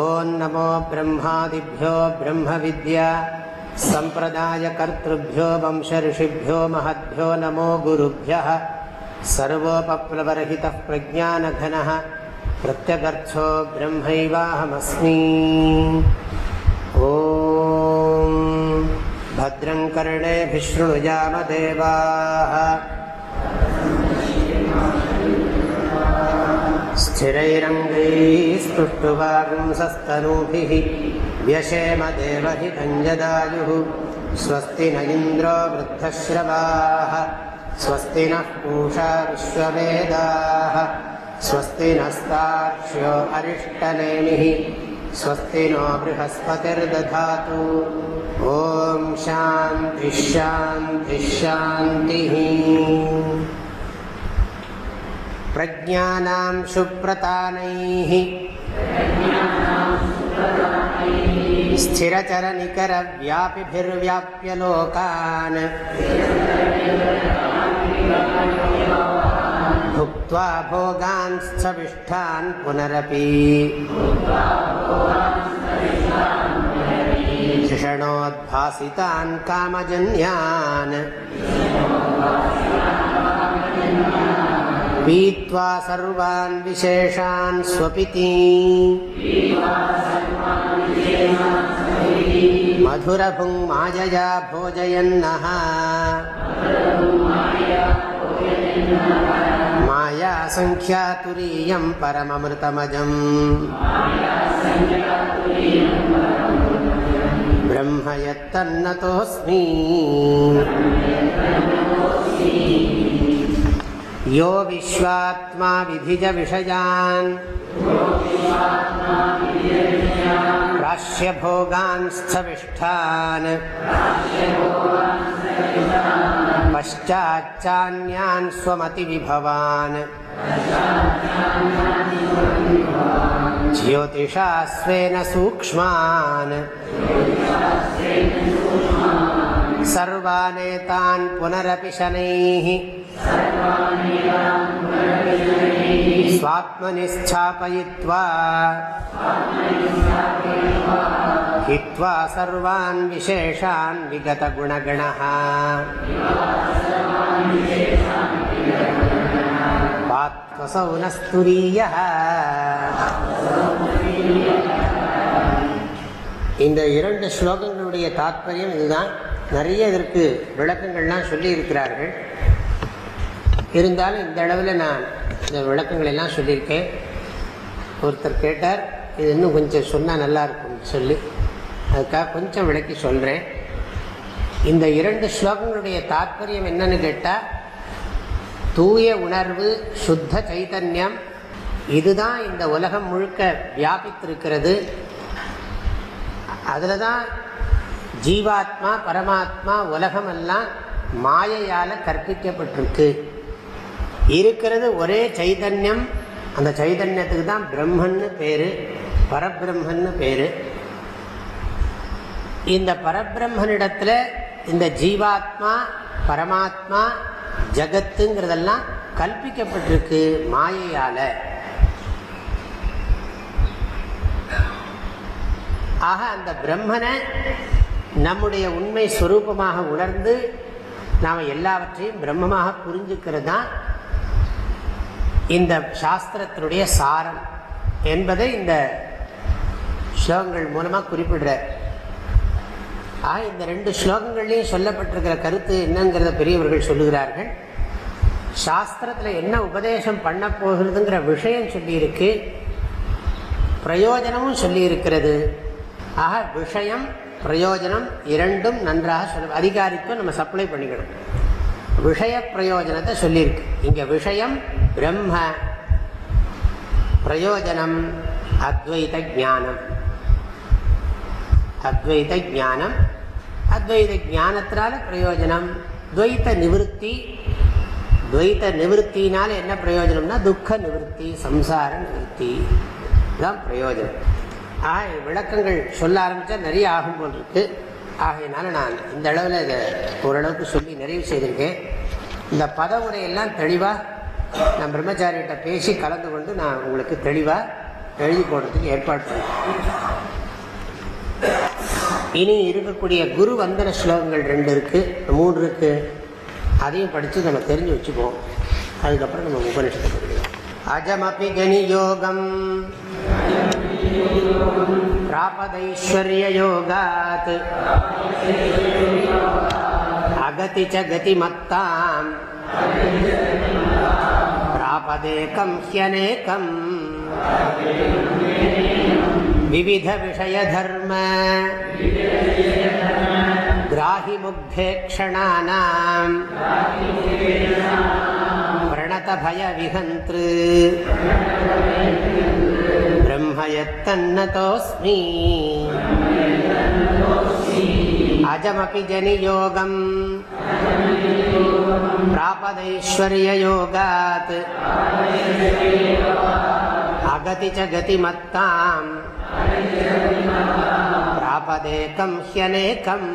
ॐ नमो ब्रह्मादिभ्यो ब्रह्मविद्या सम्प्रदायकर्तृभ्यो वंशऋषिभ्यो महद्भ्यो नमो गुरुभ्यः सर्वोपप्लवरहितः प्रज्ञानघनः प्रत्यगर्थो ब्रह्मैवाहमस्मि ॐ भद्रं कर्णेभिः स्थिरैरङ्गैस्तुष्टुवागुंसस्तनूभिः व्यशेम देवहितञ्जदायुः स्वस्ति न इन्द्रो वृद्धश्रवाः स्वस्ति नः पूषा विश्ववेदाः स्वस्ति नस्ताक्ष्यो अरिष्टनेमिः स्वस्ति नो बृहस्पतिर्दधातु ॐ शान्तिः शान्तिः शान्तिः प्रज्ञानां सुप्रतानैः स्थिरचरनिकरव्यापिभिर्व्याप्य लोकान् भुक्त्वा भोगांस्थविष्ठान् पुनरपि धिषणोद्भासितान् कामजन्यान् पीत्वा सर्वान् विशेषान् स्वपिति मधुरभुङ्मायया भोजयन्नः मायासङ्ख्यातुरीयं परममृतमजम् ब्रह्म यत्तन्नतोऽस्मि यो विश्वात्मा विधिजविषयान् प्राश्यभोगान्स्थविष्ठान् पश्चाच्चान्यान् स्वमतिविभवान् ज्योतिषा स्वेन सूक्ष्मान् सर्वानेतान् पुनरपि शनैः स्वात्मनि स्थापयित्वा हित्वा सर्वान् विशेषान् विगतगुणगणः पात्वसौ न स्तुरीयः இந்த இரண்டு ஸ்லோகங்களுடைய தாத்பரியம் இதுதான் நிறைய இதற்கு விளக்கங்கள்லாம் சொல்லி இருக்கிறார்கள் இருந்தாலும் இந்த அளவில் நான் இந்த விளக்கங்கள் எல்லாம் சொல்லியிருக்கேன். ஒருத்தர் கேட்டார் இது இன்னும் கொஞ்சம் சொன்னால் நல்லாயிருக்கும்னு சொல்லி. அதுக்காக கொஞ்சம் விளக்கி சொல்கிறேன் இந்த இரண்டு ஸ்லோகங்களுடைய தாற்பயம் என்னன்னு கேட்டால் தூய உணர்வு சுத்த சைதன்யம் இதுதான் இந்த உலகம் முழுக்க வியாபித்திருக்கிறது. அதில் தான் ஜீவாத்மா பரமாத்மா உலகமெல்லாம் மாயையால் கற்பிக்கப்பட்டிருக்கு. இருக்கிறது ஒரே சைதன்யம். அந்த சைதன்யத்துக்கு தான் பிரம்மன்னு பேர் பரபிரம்மன்னு பேர். இந்த பரபிரம்மனிடத்தில் இந்த ஜீவாத்மா பரமாத்மா ஜகத்துங்கிறதெல்லாம் கல்பிக்கப்பட்டிருக்கு மாயையால். ஆக அந்த பிரம்மனை நம்முடைய உண்மை ஸ்வரூபமாக உணர்ந்து நாம் எல்லாவற்றையும் பிரம்மமாக புரிஞ்சுக்கிறது தான் இந்த சாஸ்திரத்தினுடைய சாரம் என்பதை இந்த ஸ்லோகங்கள் மூலமாக குறிப்பிடுறார். ஆக இந்த ரெண்டு ஸ்லோகங்கள்லையும் சொல்லப்பட்டிருக்கிற கருத்து என்னங்கிறத பெரியவர்கள் சொல்லுகிறார்கள். சாஸ்திரத்தில் என்ன உபதேசம் பண்ண போகிறதுங்கிற விஷயம் சொல்லியிருக்கு. பிரயோஜனமும் சொல்லியிருக்கிறது. ஆக விஷயம் பிரயோஜனம் இரண்டும் நன்றாக சொல்ல அதிகாரித்துவம் நம்ம சப்ளை பண்ணிக்கணும். விஷய பிரயோஜனத்தை சொல்லியிருக்கு. இங்கே விஷயம் பிரம்ம பிரயோஜனம் அத்வைத ஞானம். அத்வைத ஞானம் அத்வைத ஞானத்தினால பிரயோஜனம். துவைத்த நிவத்தி துவைத்த நிவத்தினால என்ன பிரயோஜனம்னா துக்க நிவத்தி சம்சார நிவத்தி தான் பிரயோஜனம். ஆக விளக்கங்கள் சொல்ல ஆரம்பித்தா நிறைய ஆகும் போல் இருக்குது ஆகையினால நான் இந்த அளவில் இதை ஓரளவுக்கு சொல்லி நிறைவு செய்திருக்கேன். இந்த பதவுரையெல்லாம் தெளிவாக நான் பிரம்மச்சாரிகிட்ட பேசி கலந்து கொண்டு நான் உங்களுக்கு தெளிவாக எழுதி போடுறதுக்கு ஏற்பாடு பண்ணேன் இனி இருக்கக்கூடிய குரு வந்தன ஸ்லோகங்கள் ரெண்டு இருக்குது மூன்று இருக்குது அதையும் படித்து நம்ம தெரிஞ்சு வச்சுப்போம். அதுக்கப்புறம் நம்ம உபனிஷத்தை படிக்கலாம் அஜமபி கனி யோகம் प्रापदैश्वर्ययोगात्। अगति च गतिमत्ताम्। प्रापदेकं ह्यनेकम्। विविधविषयधर्म। ग्राहिमुग्धे क्षणानाम् प्रणतभयविहन्तृ। ब्रह्म यत्तन्नतोऽस्मि अजमपि जनियोगम् प्रापदैश्वर्ययोगात् अगति च गतिमत्ताम् प्रापदेकं ह्यनेकम्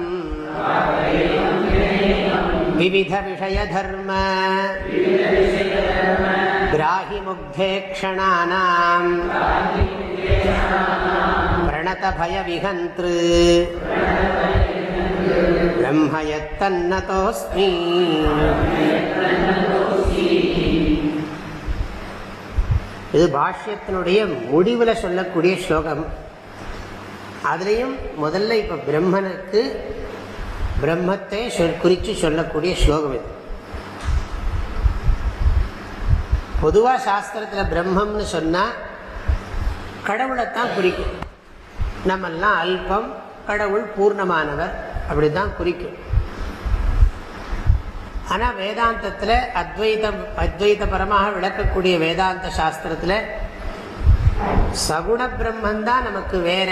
विविधविषयधर्म ग्राहिमुग्धे क्षणानाम् प्रणतभयविहन्तृ ब्रह्म यत्तन्नतोऽस्मि இது பாஷ்யத்தினுடைய முடிவில் சொல்லக்கூடிய ஸ்லோகம் அதுலேயும் முதல்ல இப்போ பிரம்மனுக்கு பிரம்மத்தை சொல் குறித்து சொல்லக்கூடிய ஸ்லோகம் இது பொதுவாக சாஸ்திரத்தில் பிரம்மம்னு சொன்னால் கடவுளைத்தான் குறிக்கும். நம்மெல்லாம் அல்பம் கடவுள் பூர்ணமானவர். அப்படி தான் குறிக்கும். ஆனால் வேதாந்தத்தில் அத்வைதம் அத்வைத பரமாக விளக்கக்கூடிய வேதாந்த சாஸ்திரத்தில் சகுண பிரம்மன் தான் நமக்கு வேற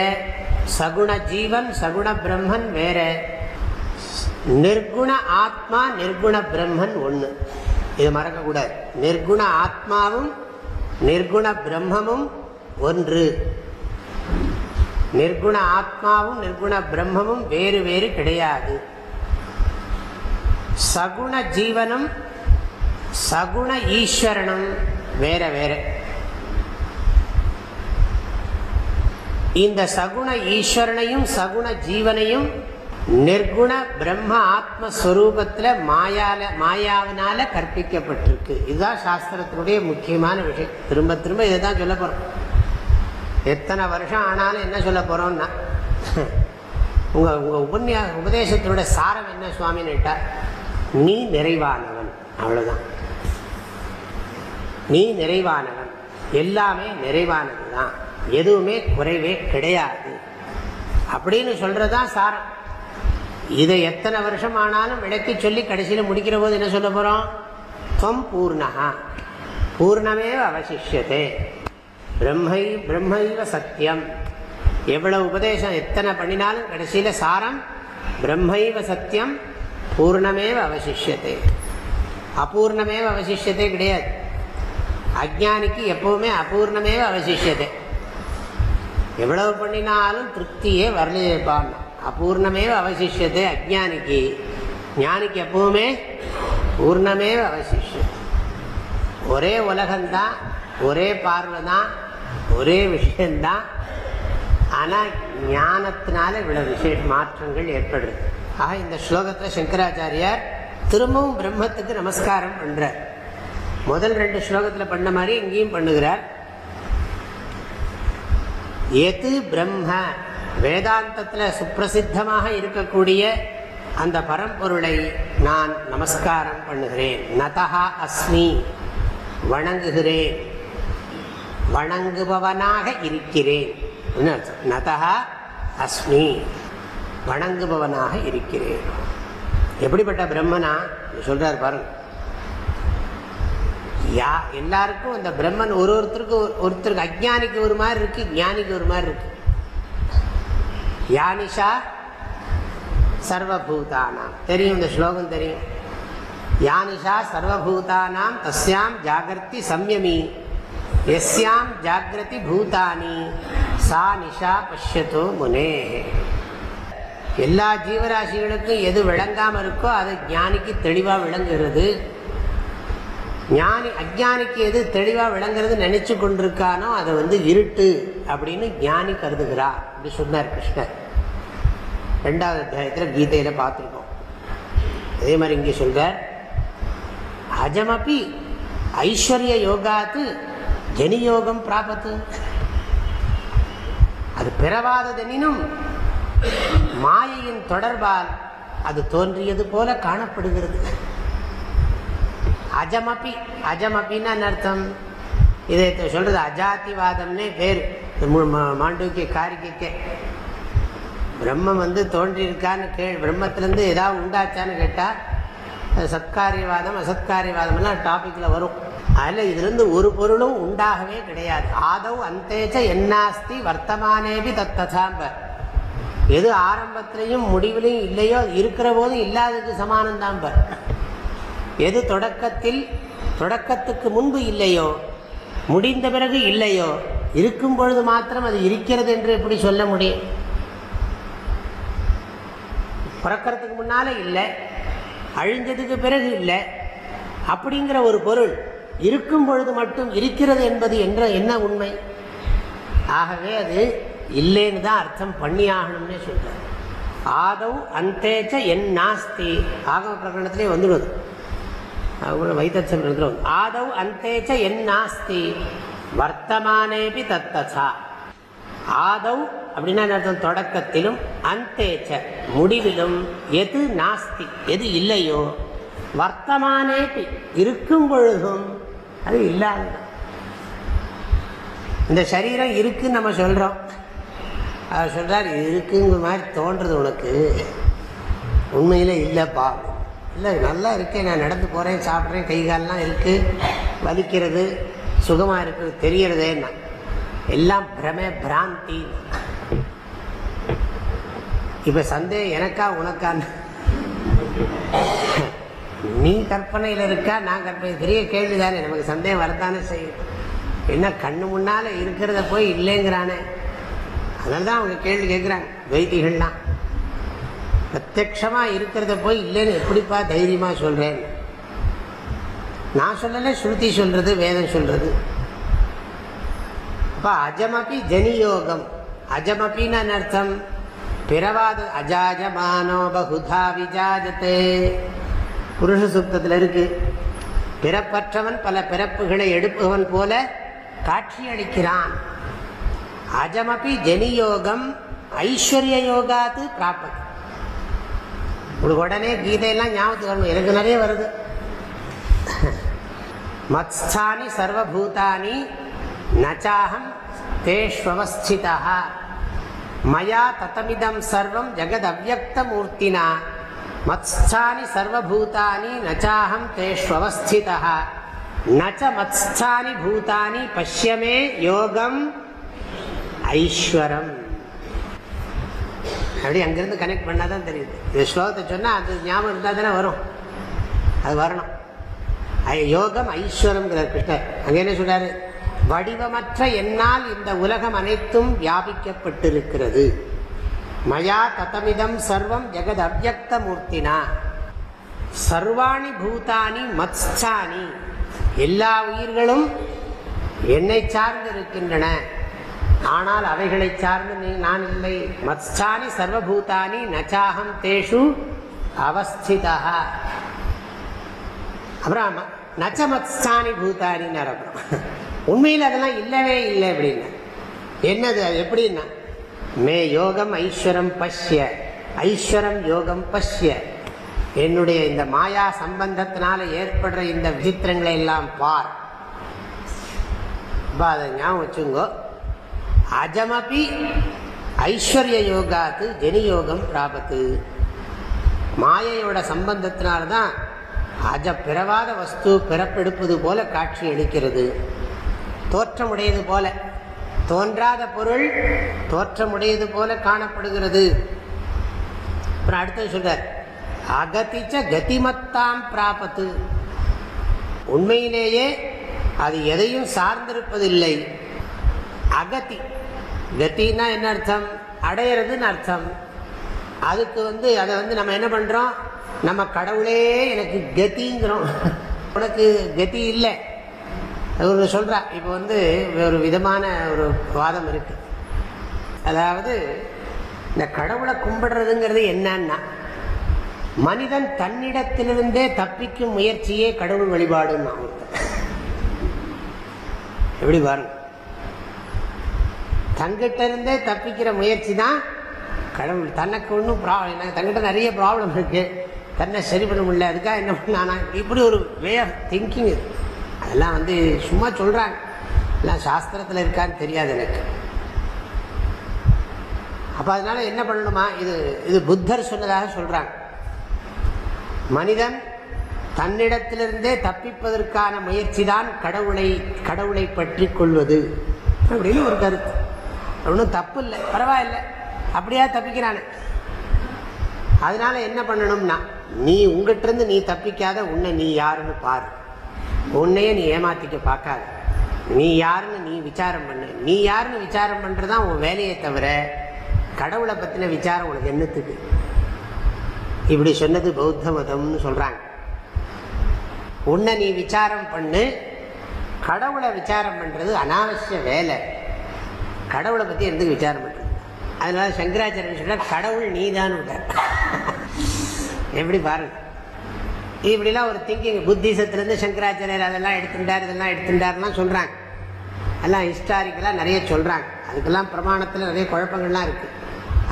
சகுண ஜீவன் சகுண பிரம்மன் வேற. நிர்குண ஆத்மா நிர்குண பிரம்மன் ஒன்று இது மறக்கக்கூடாது. நிர்குண ஆத்மாவும் நிர்குண பிரம்மமும் ஒன்று நிர்குண ஆத்மாவும் நிர்குண பிரம்மமும் வேறு வேறு கிடையாது. சகுண ஜீவனும் சகுண ஈஸ்வரனும் வேற வேற. இந்த சகுண ஈஸ்வரனையும் சகுண ஜீவனையும் நிர்குண பிரம்ம ஆத்மஸ்வரூபத்தில் மாயால மாயாவினால கற்பிக்கப்பட்டிருக்கு. இதுதான் சாஸ்திரத்தினுடைய முக்கியமான விஷயம். திரும்ப திரும்ப இதை தான் சொல்ல போகிறோம் எத்தனை வருஷம் ஆனாலும் என்ன சொல்ல போகிறோம்னா உங்கள் உங்கள் உபன்யா உபதேசத்தினுடைய சாரம் என்ன சுவாமின்னு நீ நிறைவானவன். அவ்வளோதான் நீ நிறைவானவன். எல்லாமே நிறைவானது தான் எதுவுமே குறைவே கிடையாது. அப்படின்னு சொல்கிறது தான் சாரம். இதை எத்தனை வருஷம் ஆனாலும் விளக்கி சொல்லி கடைசியில் முடிக்கிற போது என்ன சொல்ல போகிறோம் துவம் பூர்ணகா பூர்ணமே அவசிஷியதே. பிரம்மை பிரம்மைவ சத்தியம் எவ்வளவு உபதேசம் எத்தனை பண்ணினாலும் கடைசியில் சாரம் பிரம்மைவ சத்தியம் பூர்ணமேவ அவசிஷியத்தை. அபூர்ணமேவ அவசிஷியத்தை கிடையாது. அஜானிக்கு எப்பவுமே அபூர்ணமேவ அவசிஷியத்தை. எவ்வளவு பண்ணினாலும் திருப்தியே வரலையேப்பான் அபூர்ணமேவ அவசிஷியத்தை அஜானிக்கு ஞானிக்கு எப்பவுமே பூர்ணமேவ அவசிஷம் ஒரே உலகம்தான் ஒரே பார்வை தான் ஒரே விஷயந்தான். ஆனால் ஞானத்தினால இவ்வளவு விசேஷ மாற்றங்கள் ஏற்படுது. ஆக இந்த ஸ்லோகத்தில் சங்கராச்சாரியார் திரும்பவும் பிரம்மத்துக்கு நமஸ்காரம் பண்றார். முதல் ரெண்டு ஸ்லோகத்தில் பண்ண மாதிரி இங்கேயும் பண்ணுகிறார். எது பிரம்ம? வேதாந்தத்தில் சுப்பிரசித்தமாக இருக்கக்கூடிய அந்த பரம்பொருளை நான் நமஸ்காரம் பண்ணுகிறேன். நதா அஸ்மி வணங்குகிறேன். வணங்குபவனாக இருக்கிறேன். நதா அஸ்மி. வணங்குபவனாக இருக்கிறேன். எப்படிப்பட்ட பிரம்மனா? சொல்றார் பாருங்க. யா எல்லாருக்கும் அந்த பிரம்மன் ஒரு ஒருத்தருக்கு ஒருத்தருக்கு அஜானிக்கு ஒரு மாதிரி இருக்கு ஞானிக்கு ஒரு மாதிரி இருக்கு. யானிஷா சர்வபூதானாம். தெரியும் இந்த ஸ்லோகம் தெரியும். யானிஷா சர்வபூதானாம் தஸ்யாம் ஜாகிரதி சம்யமி. எஸ்யாம் ஜாகிரதி பூதானி சா நிஷா பஷ்யதோ முனே. எல்லா ஜீவராசிகளுக்கும் எது விளங்காமல் இருக்கோ அது ஞானிக்கு தெளிவாக விளங்குகிறது. ஞானி அஜானிக்கு எது தெளிவாக விளங்குறது நினச்சி கொண்டிருக்கானோ அதை வந்து இருட்டு அப்படின்னு ஞானி கருதுகிறார் அப்படி சொன்னார் கிருஷ்ணர். ரெண்டாவது அத்தியாயத்தில் கீதையில் பார்த்துருக்கோம். அதே மாதிரி இங்கே சொல்கிறார் அஜமப்பி ஐஸ்வர்ய யோகாத்து ஜனியோகம் பிராபத்து. அது பிறவாததெனினும் மாயையின் தொடர்பால் அது தோன்றியது போல காணப்படுகிறது. அஜமபி அஜமபின்னு அர்த்தம்? இதை சொல்றது அஜாதிவாதம்னே பேர். மாண்டூக்கிய காரிக்கைக்கே பிரம்மம் வந்து தோன்றியிருக்கான்னு கே பிரம்மத்திலேருந்து ஏதாவது உண்டாச்சான்னு கேட்டால் சத்காரியவாதம் அசத்காரியவாதம் எல்லாம் டாப்பிக்கில் வரும். அதில் இதுலேருந்து ஒரு பொருளும் உண்டாகவே கிடையாது. ஆதவ் அந்தேச்ச என்னாஸ்தி வர்த்தமானேபி தத்ததாம்ப எது ஆரம்பத்திலையும் முடிவிலையும் இல்லையோ இருக்கிற போதும் இல்லாததுக்கு சமானம்தாம்ப எது தொடக்கத்தில் தொடக்கத்துக்கு முன்பு இல்லையோ முடிந்த பிறகு இல்லையோ இருக்கும் பொழுது மாத்திரம் அது இருக்கிறது என்று எப்படி சொல்ல முடியும்? பிறக்கிறதுக்கு முன்னாலே இல்லை அழிஞ்சதுக்கு பிறகு இல்லை அப்படிங்கிற ஒரு பொருள் இருக்கும் பொழுது மட்டும் இருக்கிறது என்பது என்ற என்ன உண்மை? ஆகவே அது இல்லைன்னு தான் அர்த்தம். பண்ணி ஆகணும்னே சொல்றார். ஆதவ் அந்தேச்ச என் நாஸ்தி. ஆகம பிரகடனத்திலே வந்துடுவது அவங்க வைத்தச்சம் எழுதுறோம் ஆதவ் அந்தேச்ச என் நாஸ்தி. வர்த்தமானேபி தத்தசா. ஆதவ் அப்படின்னா அர்த்தம்? தொடக்கத்திலும் அந்தேச்ச முடிவிலும் எது நாஸ்தி எது இல்லையோ. வர்த்தமானேபி. இருக்கும் பொழுதும் அது இல்லாத. இந்த சரீரம் இருக்குன்னு நம்ம சொல்கிறோம் அவர் சொல்கிறார் இருக்குங்கிற மாதிரி தோன்றது உனக்கு. உண்மையில் இல்லைப்பா. இல்லை நல்லா இருக்கேன். நான் நடந்து போகிறேன் சாப்பிட்றேன் கை கால்லாம் இருக்குது வலிக்கிறது சுகமாக இருக்குது தெரியறதேன்னா எல்லாம் பிரமே பிராந்தி. இப்போ சந்தேகம் எனக்கா உனக்கான்னு நீ கற்பனையில் இருக்கா நான் கற்பனை பெரிய கேள்வி தானே நமக்கு சந்தேகம் வரத்தானே செய்யும். என்ன கண்ணு முன்னால் இருக்கிறத போய் இல்லைங்கிறானே. அதனால தான் அவங்க கேள்வி கேட்குறாங்க வைத்திகள்லாம் பிரத்யமாக இருக்கிறத போய் இல்லைன்னு எப்படிப்பா தைரியமாக சொல்கிறேன் நான் சொல்லலை ஸ்ருதி சொல்கிறது வேதம் சொல்கிறது அப்போ அஜமபி ஜனியோகம். அஜமபின்னு அர்த்தம்? பிறவாத அஜாஜமானோ பகுதா விஜாஜத்தே புருஷ சுத்தத்தில் இருக்கு. பிறப்பற்றவன் பல பிறப்புகளை எடுப்பவன் போல காட்சி அளிக்கிறான். அஜமபி ஜனியோகம் ஐஸ்வர்ய யோகாது பிராப்பது உங்களுக்கு உடனே கீதையெல்லாம் ஞாபகத்துக்கு வரணும். எனக்கு நிறைய வருது. மத்ஸ்தானி சர்வபூதானி நச்சாகம் தேஷ்வஸ்திதா மயா தத்தமிதம் சர்வம் ஜெகத் அவ்வக்த மூர்த்தினா மத்ஸ்தானி சர்வபூதானி நச்சாகம் தேஷ்வஸ்திதா நச்ச மத்ஸ்தானி பூதானி பஷ்யமே யோகம் ஐஸ்வரம். அப்படி அங்கிருந்து கனெக்ட் பண்ணாதான் தெரியுது. இந்த ஸ்லோகத்தை சொன்னால் அது ஞாபகம் இருந்தால் தானே வரும். அது வரணும். யோகம் ஐஸ்வரம்ங்கிறார் கிருஷ்ணர். அங்கே என்ன சொல்றாரு? வடிவமற்ற என்னால் இந்த உலகம் அனைத்தும் வியாபிக்கப்பட்டிருக்கிறது. மயா தத்தமிதம் சர்வம் ஜெகத் அவ்வக்த மூர்த்தினா சர்வாணி பூதானி மத்ஸ்தானி. எல்லா உயிர்களும் என்னை சார்ந்து இருக்கின்றன ஆனால் அவைகளை சார்ந்து நான் இல்லை. மத்ஸ்தானி சர்வபூதானி நச்சாகம் தேஷு அவஸ்திதா அப்புறம் நச்ச மத்ஸ்தானி பூதானின்னு அப்புறம் உண்மையில் அதெல்லாம் இல்லவே இல்லை அப்படின்னா. என்னது அது? எப்படின்னா மே யோகம் ஐஸ்வரம் பஷ்ய. ஐஸ்வரம் யோகம் பஷ்ய. என்னுடைய இந்த மாயா சம்பந்தத்தினால ஏற்படுற இந்த விசித்திரங்களை எல்லாம் பார். அதை ஞாபகம் வச்சுங்கோ. அஜமபி ஐஸ்வர்ய யோகாத்து ஜெனியோகம் பிராபத்து. மாயையோட சம்பந்தத்தினால்தான் அஜ பிறவாத வஸ்து பிறப்பெடுப்பது போல காட்சி அளிக்கிறது. தோற்றமுடையது போல. தோன்றாத பொருள் தோற்றமுடையது போல காணப்படுகிறது. அப்புறம் அடுத்தது சொல்றார் அகதிச்ச கதிமத்தாம் பிராபத்து. உண்மையிலேயே அது எதையும் சார்ந்திருப்பதில்லை. அகதி கத்தின்னா என்ன அர்த்தம்? அடையிறதுன்னு அர்த்தம். அதுக்கு வந்து அதை வந்து நம்ம என்ன பண்ணுறோம் நம்ம கடவுளே எனக்கு கத்திங்கிறோம் உனக்கு கதி இல்லை. ஒரு சொல்கிறா இப்போ வந்து ஒரு விதமான ஒரு வாதம் இருக்கு. அதாவது இந்த கடவுளை கும்பிடுறதுங்கிறது என்னன்னா மனிதன் தன்னிடத்திலிருந்தே தப்பிக்கும் முயற்சியே கடவுள் வழிபாடுன்னு எப்படி பாருங்க. தங்கிட்ட இருந்தே தப்பிக்கிற முயற்சி தான் கடவுள். தனக்கு ஒன்றும் ப்ராப்ளம் தங்கிட்ட நிறைய ப்ராப்ளம் இருக்குது தன்னை சரி பண்ண முடியல. அதுக்காக என்ன பண்ணானா இப்படி ஒரு வே ஆஃப் திங்கிங் அதெல்லாம் வந்து சும்மா சொல்கிறாங்க எல்லாம் சாஸ்திரத்தில் இருக்கான்னு தெரியாது எனக்கு. அப்போ அதனால என்ன பண்ணணுமா? இது இது புத்தர் சொன்னதாக சொல்கிறாங்க மனிதன் தன்னிடத்திலிருந்தே தப்பிப்பதற்கான முயற்சி தான் கடவுளை கடவுளை பற்றி கொள்வது. அப்படின்னு ஒரு கருத்து. ஒன்றும் தப்பு இல்லை பரவாயில்ல. அப்படியா தப்பிக்கிறானே. அதனால என்ன பண்ணணும்னா நீ உங்ககிட்ட நீ தப்பிக்காத உன்னை நீ யாருன்னு பாரு. உன்னையே நீ ஏமாத்திக்க பார்க்காத. நீ யாருன்னு நீ விசாரம் பண்ணு. நீ யாருன்னு விசாரம் பண்ணுறதான் உன் வேலையை தவிர கடவுளை பற்றின விசாரம் உனக்கு என்னத்துக்கு? இப்படி சொன்னது பௌத்த மதம்னு சொல்கிறாங்க உன்னை நீ விசாரம் பண்ணு. கடவுளை விசாரம் பண்ணுறது அனாவசிய வேலை. கடவுளை பற்றி எதுக்கு விசாரம் பண்ணுறது அதனால சங்கராச்சாரியன் சொன்னால் கடவுள் நீதான் விட்டார். எப்படி பாருங்க. இப்படிலாம் ஒரு திங்கிங் புத்திசத்துலேருந்து சங்கராச்சாரியர் அதெல்லாம் எடுத்துட்டார் இதெல்லாம் எடுத்துட்டார்லாம் சொல்கிறாங்க எல்லாம் ஹிஸ்டாரிக்கலாக நிறைய சொல்கிறாங்க அதுக்கெல்லாம் பிரமாணத்தில் நிறைய குழப்பங்கள்லாம் இருக்குது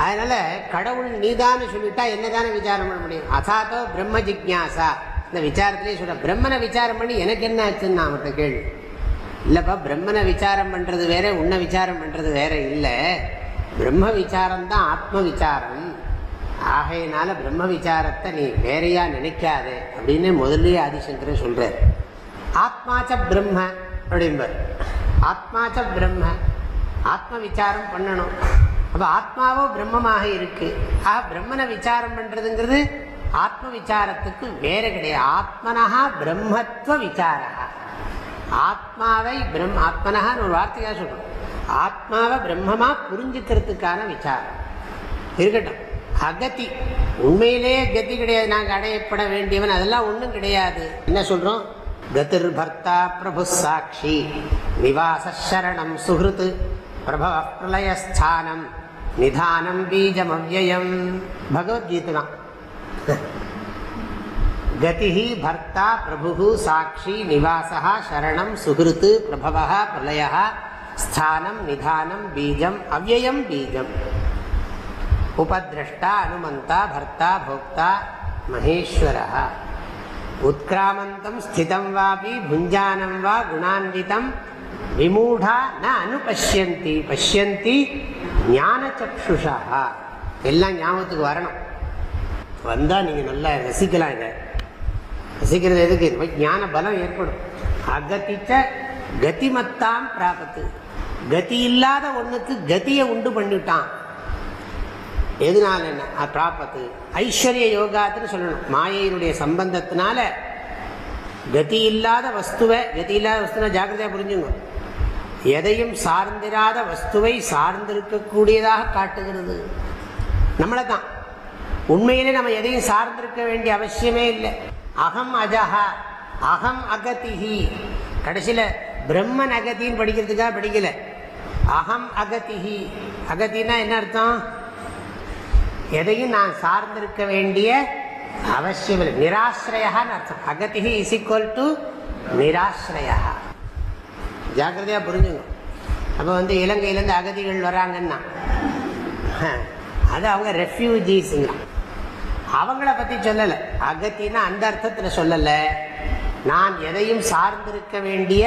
அதனால் கடவுள் நீதான்னு சொல்லிட்டா என்னதானே விசாரம் பண்ண முடியும்? அசாதோ பிரம்ம ஜிக்யாசா. இந்த விசாரத்திலே சொல்கிற பிரம்மனை விசாரம் பண்ணி எனக்கு என்ன ஆச்சுன்னு நான் அவர்கிட்ட கேள்வி இல்லைப்பா பிரம்மனை விசாரம் பண்ணுறது வேற உன்னை விசாரம் பண்ணுறது வேற இல்லை. பிரம்ம விசாரம் தான் ஆத்ம விசாரம். ஆகையினால பிரம்ம விசாரத்தை நீ வேறையா நினைக்காது அப்படின்னு முதல்லயே ஆதிசங்கரன் சொல்றார். ஆத்மாச்ச பிரம்ம அப்படிம்பார். ஆத்மாச்ச பிரம்ம ஆத்ம விசாரம் பண்ணணும். அப்போ ஆத்மாவோ பிரம்மமாக இருக்கு. ஆக பிரம்மனை விசாரம் பண்றதுங்கிறது ஆத்ம விசாரத்துக்கு வேற கிடையாது. ஆத்மனஹா பிரம்மத்துவ விசாரா ஆத்மாவை பிரம் ஆத்மனஹான்னு ஒரு வார்த்தையாக சொல்றோம். ஆத்மாவை பிரம்மமா புரிஞ்சுக்கிறதுக்கான விசாரம். இருக்கட்டும். அகதி. உண்மையிலேயே கதி கிடையாது. நாங்கள் அடையப்பட வேண்டியவன். அதெல்லாம் ஒன்றும் கிடையாது. என்ன சொல்கிறோம் கதிர் பர்த்தா பிரபு சாட்சி. நிவாசரணம் சுகிருத்து சுகிருத் பிரபவ பிரளயஸ்தானம். நிதானம் பீஜம் அவ்வயம் பகவத்கீதை தான் கதிஹி பர்த்தா பிரபு சாட்சி. நிவாசா சரணம் சுகிருத்து பிரபவ பிரளய ஸ்தானம். நிதானம் பீஜம். அவ்வயம் பீஜம். உபதிரஷ்டா அனுமந்தா பர்த்தா போக்தா மகேஸ்வர உத்கிராமந்தம் ஸ்திதம் வாபி புஞ்சானம் வா குணான்விதம் விமூடா ந அனுபஷ்யந்தி பஷ்யந்தி ஞானச்சக்ஷுஷா எல்லாம் ஞாபகத்துக்கு வரணும். வந்தால் நீங்கள் நல்லா ரசிக்கலாம் இதை. ரசிக்கிறது எதுக்கு? இந்த மாதிரி ஞான பலம் ஏற்படும். அகத்திச்ச கதிமத்தான் பிராபத்து கதி இல்லாத ஒன்றுக்கு கதியை உண்டு பண்ணிட்டான். எதனால என்ன அஹ் பிராபத்து ஐஸ்வர்ய யோகாத்துன்னு சொல்லணும். மாயையினுடைய சம்பந்தத்தினால கதி இல்லாத வஸ்துவை கதி இல்லாத வஸ்துனா ஜாக்கிரதையாக புரிஞ்சுங்க. எதையும் சார்ந்திராத வஸ்துவை சார்ந்திருக்கக்கூடியதாக காட்டுகிறது. நம்மளை தான் உண்மையிலே நம்ம எதையும் சார்ந்திருக்க வேண்டிய அவசியமே இல்லை. அகம் அஜஹா அகம் அகதிஹி. கடைசியில் பிரம்மன் அகத்தின்னு படிக்கிறதுக்காக படிக்கல. அகம் அகதிஹி. அகத்தின்னா என்ன அர்த்தம்? எதையும் நான் சார்ந்திருக்க வேண்டிய அவசியம் இல்லை. நிராசிரயான்னு அர்த்தம். அகதி இஸ் ஈக்குவல் டு நிராசிரயா ஜாக்கிரதையாக புரிஞ்சுங்க. அப்போ வந்து இலங்கையிலேருந்து அகதிகள் வராங்கன்னா அது அவங்க ரெஃப்யூஜிஸுங்க அவங்கள பற்றி சொல்லலை. அகத்தின்னா அந்த அர்த்தத்தில் சொல்லலை. நான் எதையும் சார்ந்திருக்க வேண்டிய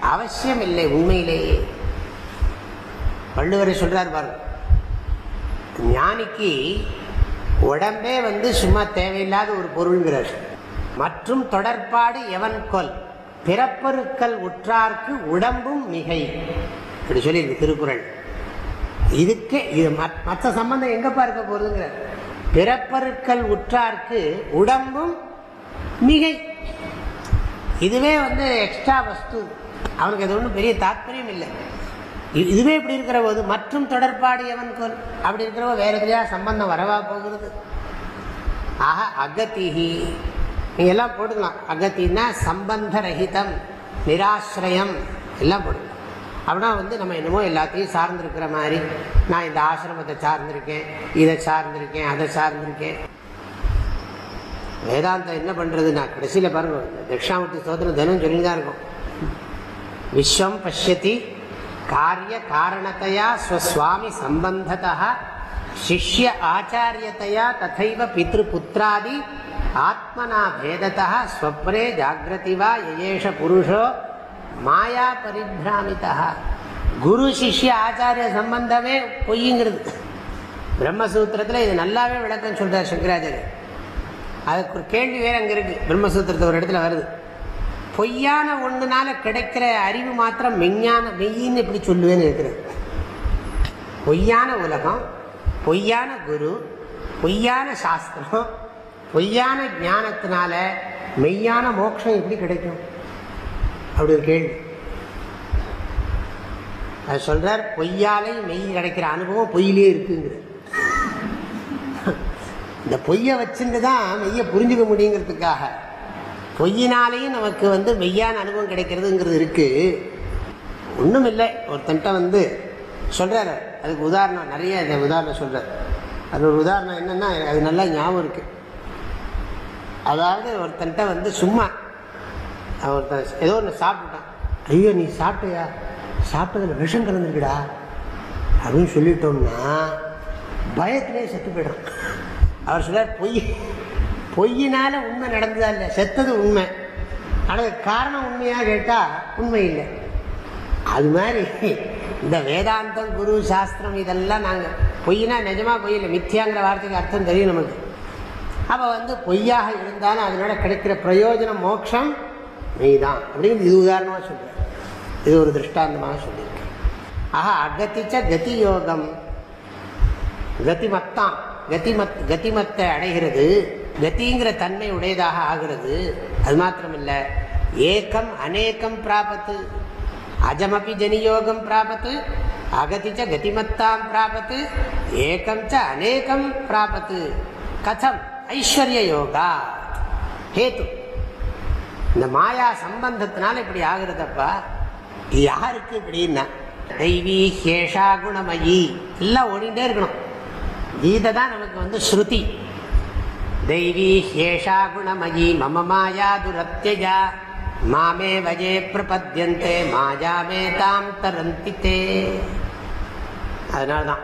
அவசியம் இல்லை உண்மையிலேயே. வள்ளுவரை சொல்றார் பாருங்க. ஞானிக்கு உடம்பே வந்து சும்மா தேவையில்லாத ஒரு பொருள்ங்கிறார் மற்றும் தொடர்பாடு எவன் கொல்? பிறப்பருக்கள் உற்றார்க்கு உடம்பும் மிகை. அப்படி சொல்லி திருக்குறள். இதுக்கு இது மற்ற சம்பந்தம் எங்கப்பா இருக்க போகுதுங்கிறார். பிறப்பருக்கள் உற்றார்க்கு உடம்பும் மிகை. இதுவே வந்து எக்ஸ்ட்ரா வஸ்து. அவனுக்கு அது ஒன்றும் பெரிய தாற்பயம் இல்லை. இதுவே இப்படி இருக்கிற போது மற்றும் தொடர்பாடியவன் கொல். அப்படி இருக்கிறவோ வேற எதுலையா சம்பந்தம் வரவா போகிறது? ஆக அகதிஹி. எல்லாம் போட்டுக்கலாம். அகத்தின்னா சம்பந்த ரஹிதம் நிராசிரயம் எல்லாம் போட்டுக்கலாம். அப்படின்னா வந்து நம்ம என்னமோ எல்லாத்தையும் சார்ந்திருக்கிற மாதிரி நான் இந்த ஆசிரமத்தை சார்ந்திருக்கேன் இதை சார்ந்திருக்கேன் அதை சார்ந்திருக்கேன். வேதாந்தம் என்ன பண்ணுறது நான் கடைசியில் பாருங்க தட்சிணாமூர்த்தி சோதனை தினம் சொல்லி தான் இருக்கும். விஸ்வம் பசியதி காரிய காரணத்தையா ஸ்வஸ்வாமி சம்பந்ததா சிஷ்ய ஆச்சாரியத்தையா ததைவ பித்ருபுத்திராதி ஆத்மனா பேதத்தா ஸ்வப்னே ஜாகிரதி வா யயேஷ புருஷோ மாயா பரிபிராமிதா குரு சிஷ்ய ஆச்சாரிய சம்பந்தமே பொய்யுங்கிறது பிரம்மசூத்திரத்தில் இது நல்லாவே விளக்கம் சொல்கிறார் சங்கராச்சாரியர் அதுக்கு ஒரு கேள்வி வேறு அங்கே இருக்குது பிரம்மசூத்திரத்தை ஒரு இடத்துல வருது. பொய்யான ஒன்றுனால கிடைக்கிற அறிவு மாத்திரம் மெய்ஞான மெய்யின்னு இப்படி சொல்லுவேன்னு இருக்கிறது பொய்யான உலகம் பொய்யான குரு பொய்யான சாஸ்திரம் பொய்யான ஞானத்தினால மெய்யான மோட்சம் எப்படி கிடைக்கும்? அப்படி ஒரு கேள்வி. அது சொல்றார் பொய்யாலே மெய் கிடைக்கிற அனுபவம் பொய்யிலே இருக்குங்கிற இந்த பொய்யை வச்சுட்டு தான் மெய்யை புரிஞ்சுக்க முடியுங்கிறதுக்காக. பொய்யினாலேயும் நமக்கு வந்து மெய்யான அனுபவம் கிடைக்கிறதுங்கிறது இருக்குது ஒன்றும் இல்லை ஒருத்தன்ட்ட வந்து சொல்கிறார் அதுக்கு உதாரணம் நிறைய இந்த உதாரணம் சொல்கிறார் அது ஒரு உதாரணம் என்னன்னா எனக்கு அது நல்லா ஞாபகம் இருக்குது அதாவது ஒருத்தன்ட்ட வந்து சும்மா ஒருத்தன் ஏதோ ஒன்று சாப்பிட்டுட்டான் ஐயோ நீ சாப்பிட்டியா? சாப்பிட்டதில் விஷம் கலந்துருக்குடா. அப்படின்னு சொல்லிட்டோம்னா பயத்திலே செத்து போயிடும் அவர் சொல்கிறார் பொய். பொய்யினால உண்மை நடந்ததா இல்லை செத்தது உண்மை. ஆனால் காரணம் உண்மையாக கேட்டால் உண்மை இல்லை. அது மாதிரி இந்த வேதாந்தம் குரு சாஸ்திரம் இதெல்லாம் நாங்கள் பொய்னா நிஜமாக பொய் இல்லை மித்தியாங்கிற வார்த்தைக்கு அர்த்தம் தெரியும் நமக்கு. அப்போ வந்து பொய்யாக இருந்தாலும் அதனோட கிடைக்கிற பிரயோஜனம் மோட்சம் மெய்தான். அப்படின்னு இது உதாரணமாக சொல்றேன் இது ஒரு திருஷ்டாந்தமாக சொல்லியிருக்கேன் ஆஹா அகத்திச்ச கதி யோகம் கதிமத்தான். கதிமத் கதிமத்தை அடைகிறது. கத்திங்கிற தன்மை உடையதாக ஆகிறது. அது மாத்திரமில்ல. ஏக்கம் அநேகம் பிராபத்து. அஜமபி ஜனியோகம் பிராபத்து. அகதிச்ச கதிமத்தாம் பிராபத்து. ஏகம் ச அநேகம் பிராபத்து. கதம் ஐஸ்வர்ய யோகா. ஹேத்து. இந்த மாயா சம்பந்தத்தினால இப்படி ஆகுறதப்பா? இது யாருக்கு இப்படின்னா? தெய்வீ ஹேஷா குணமயி. எல்லாம் ஓடிட்டே இருக்கணும். கீதை தான் நமக்கு வந்து ஸ்ருதி. தெய்வீ ஹேஷா குணமயி மம மாயா துரத்தியஜா மாமே வஜே பிரபத்யந்தே மாயாமே தாம் தரந்தி தே அதனால தான்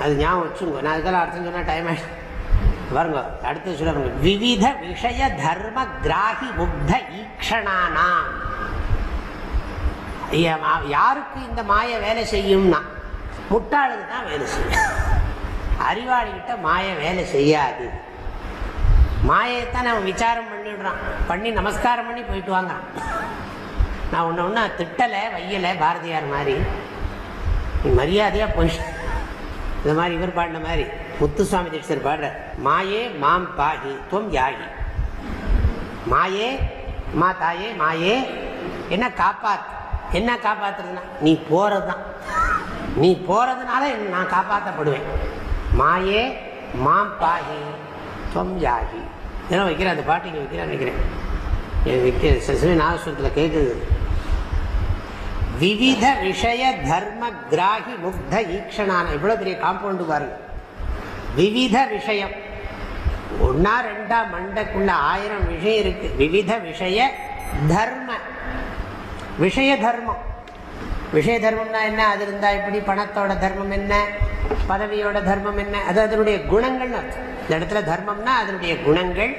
அது ஞாபகம் வச்சுங்க நான் அதுக்கெல்லாம் அர்த்தம் சொன்னால் டைம் ஆகிடும் வருங்க அடுத்து சொல்லுங்க விவித விஷய தர்ம கிராகி முக்த ஈக்ஷணானாம். ஐயா, மா- யாருக்கு இந்த மாய வேலை செய்யும்னா முட்டாளுக்கு தான் வேலை செய்யும். அறிவாளிகிட்ட மாய வேலை செய்யாது. மாயைத்தான் அவன் விசாரம் பண்ணிடுறான். பண்ணி நமஸ்காரம் பண்ணி போயிட்டு வாங்க நான் ஒன்று ஒன்றா திட்டலை வையலை பாரதியார் மாதிரி. நீ மரியாதையாக போய். இந்த மாதிரி இவர் பாடின மாதிரி முத்துசுவாமி தீட்சர் பாடுற மாயே மாம் பாகி துவம் யாகி. மாயே மா தாயே மாயே என்ன காப்பாத்து என்ன காப்பாத்துறதுன்னா நீ போறது தான் நீ போறதுனால நான் காப்பாற்றப்படுவேன் மாயே மாம் பாகி துவம் யாகி. இதெல்லாம் வைக்கிறேன் அந்த பாட்டு இங்கே வைக்கிறேன் நினைக்கிறேன். எனக்கு வைக்க நாகஸ்வரத்தில் கேட்குது விவித விஷய தர்ம கிராகி முக்த ஈக்ஷனான இவ்வளோ பெரிய காம்பவுண்டு பாருங்க. விவித விஷயம். ஒன்னா ரெண்டா மண்டக்குள்ள ஆயிரம் விஷயம் இருக்கு. விவித விஷய தர்ம. விஷய தர்மம். விஷய தர்மம்னா என்ன? அது இருந்தா இப்படி பணத்தோட தர்மம் என்ன? பதவியோட தர்மம் என்ன? அது அதனுடைய குணங்கள்னு அர்த்தம். இந்த இடத்துல தர்மம்னா அதனுடைய குணங்கள்.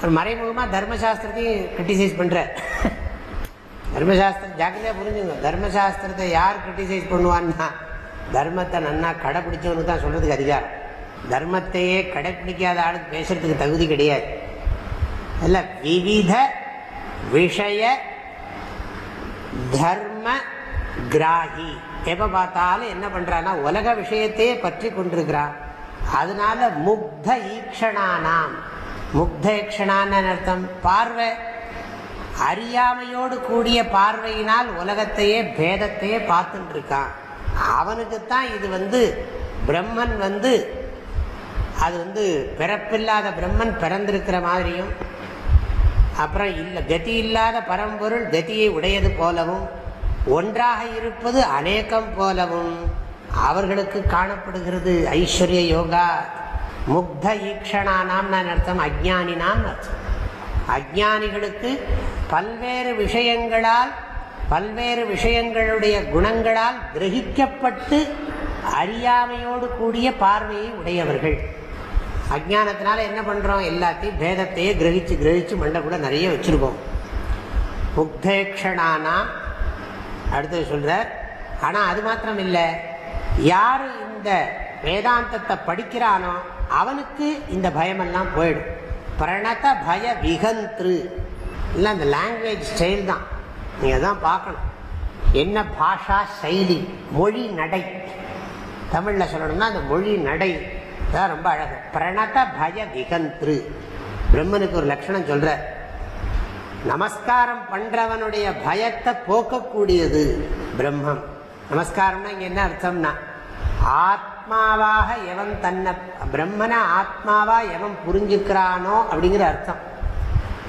ஒரு மறைமுகமாக தர்மசாஸ்திரத்தையும் கிரிட்டிசைஸ் பண்ணுறார் தர்மசாஸ்திரம் ஜாக்கிரதையாக புரிஞ்சுங்க. தர்மசாஸ்திரத்தை யார் கிரிட்டிசைஸ் பண்ணுவான்னா தர்மத்தை நன்னா கடைப்பிடிச்சவனுக்கு தான் சொல்கிறதுக்கு அதிகாரம். தர்மத்தையே கடைப்பிடிக்காத ஆளுக்கு பேசுறதுக்கு தகுதி கிடையாது. இல்லை விவித விஷய தர்ம கிராகி. எப்போ பார்த்தாலும் என்ன பண்ணுறான்னா உலக விஷயத்தையே பற்றி கொண்டிருக்கிறான். அதனால முக்த ஈக்ஷணானாம் முக்த ஈக்ஷணான்னு அர்த்தம்? பார்வை. அறியாமையோடு கூடிய பார்வையினால் உலகத்தையே பேதத்தையே பார்த்துட்டு இருக்கான் அவனுக்குத்தான் இது வந்து பிரம்மன் வந்து அது வந்து பிறப்பில்லாத பிரம்மன் பிறந்திருக்கிற மாதிரியும் அப்புறம் இல்லை கதி இல்லாத பரம்பொருள் கதியை உடையது போலவும் ஒன்றாக இருப்பது அநேகம் போலவும் அவர்களுக்கு காணப்படுகிறது ஐஸ்வர்ய யோகா. முக்த ஈக்ஷணானாம் நான் அர்த்தம் அஜானினாம் அர்த்தம். அஜானிகளுக்கு பல்வேறு விஷயங்களால் பல்வேறு விஷயங்களுடைய குணங்களால் கிரகிக்கப்பட்டு அறியாமையோடு கூடிய பார்வையை உடையவர்கள். அஜானத்தினால என்ன பண்ணுறோம் எல்லாத்தையும் பேதத்தையே கிரகிச்சு கிரகிச்சு மண்டை கூட நிறைய வச்சுருக்கோம். முக்தேக்ஷணானா அடுத்தது சொல்கிறார் ஆனால் அது மாத்திரம் இல்லை யார் இந்த வேதாந்தத்தை படிக்கிறானோ அவனுக்கு இந்த பயமெல்லாம் போயிடும். பிரணத பய விகந்திரு. இல்லை அந்த லாங்குவேஜ் ஸ்டைல் தான். நீங்கள் தான் பார்க்கணும். என்ன பாஷா சைலி? மொழி நடை. தமிழில் சொல்லணும்னா அந்த மொழி நடை. தான் ரொம்ப அழகு. பிரணத பய விகந்திரு. பிரம்மனுக்கு ஒரு லட்சணம் சொல்கிற நமஸ்காரம் பண்ணுறவனுடைய பயத்தை போக்கக்கூடியது பிரம்மம். நமஸ்காரம்னா இங்க என்ன அர்த்தம்னா ஆத்மாவாக எவன் தன்னை பிரம்மனை ஆத்மாவா எவன் புரிஞ்சுக்கிறானோ அப்படிங்கிற அர்த்தம்.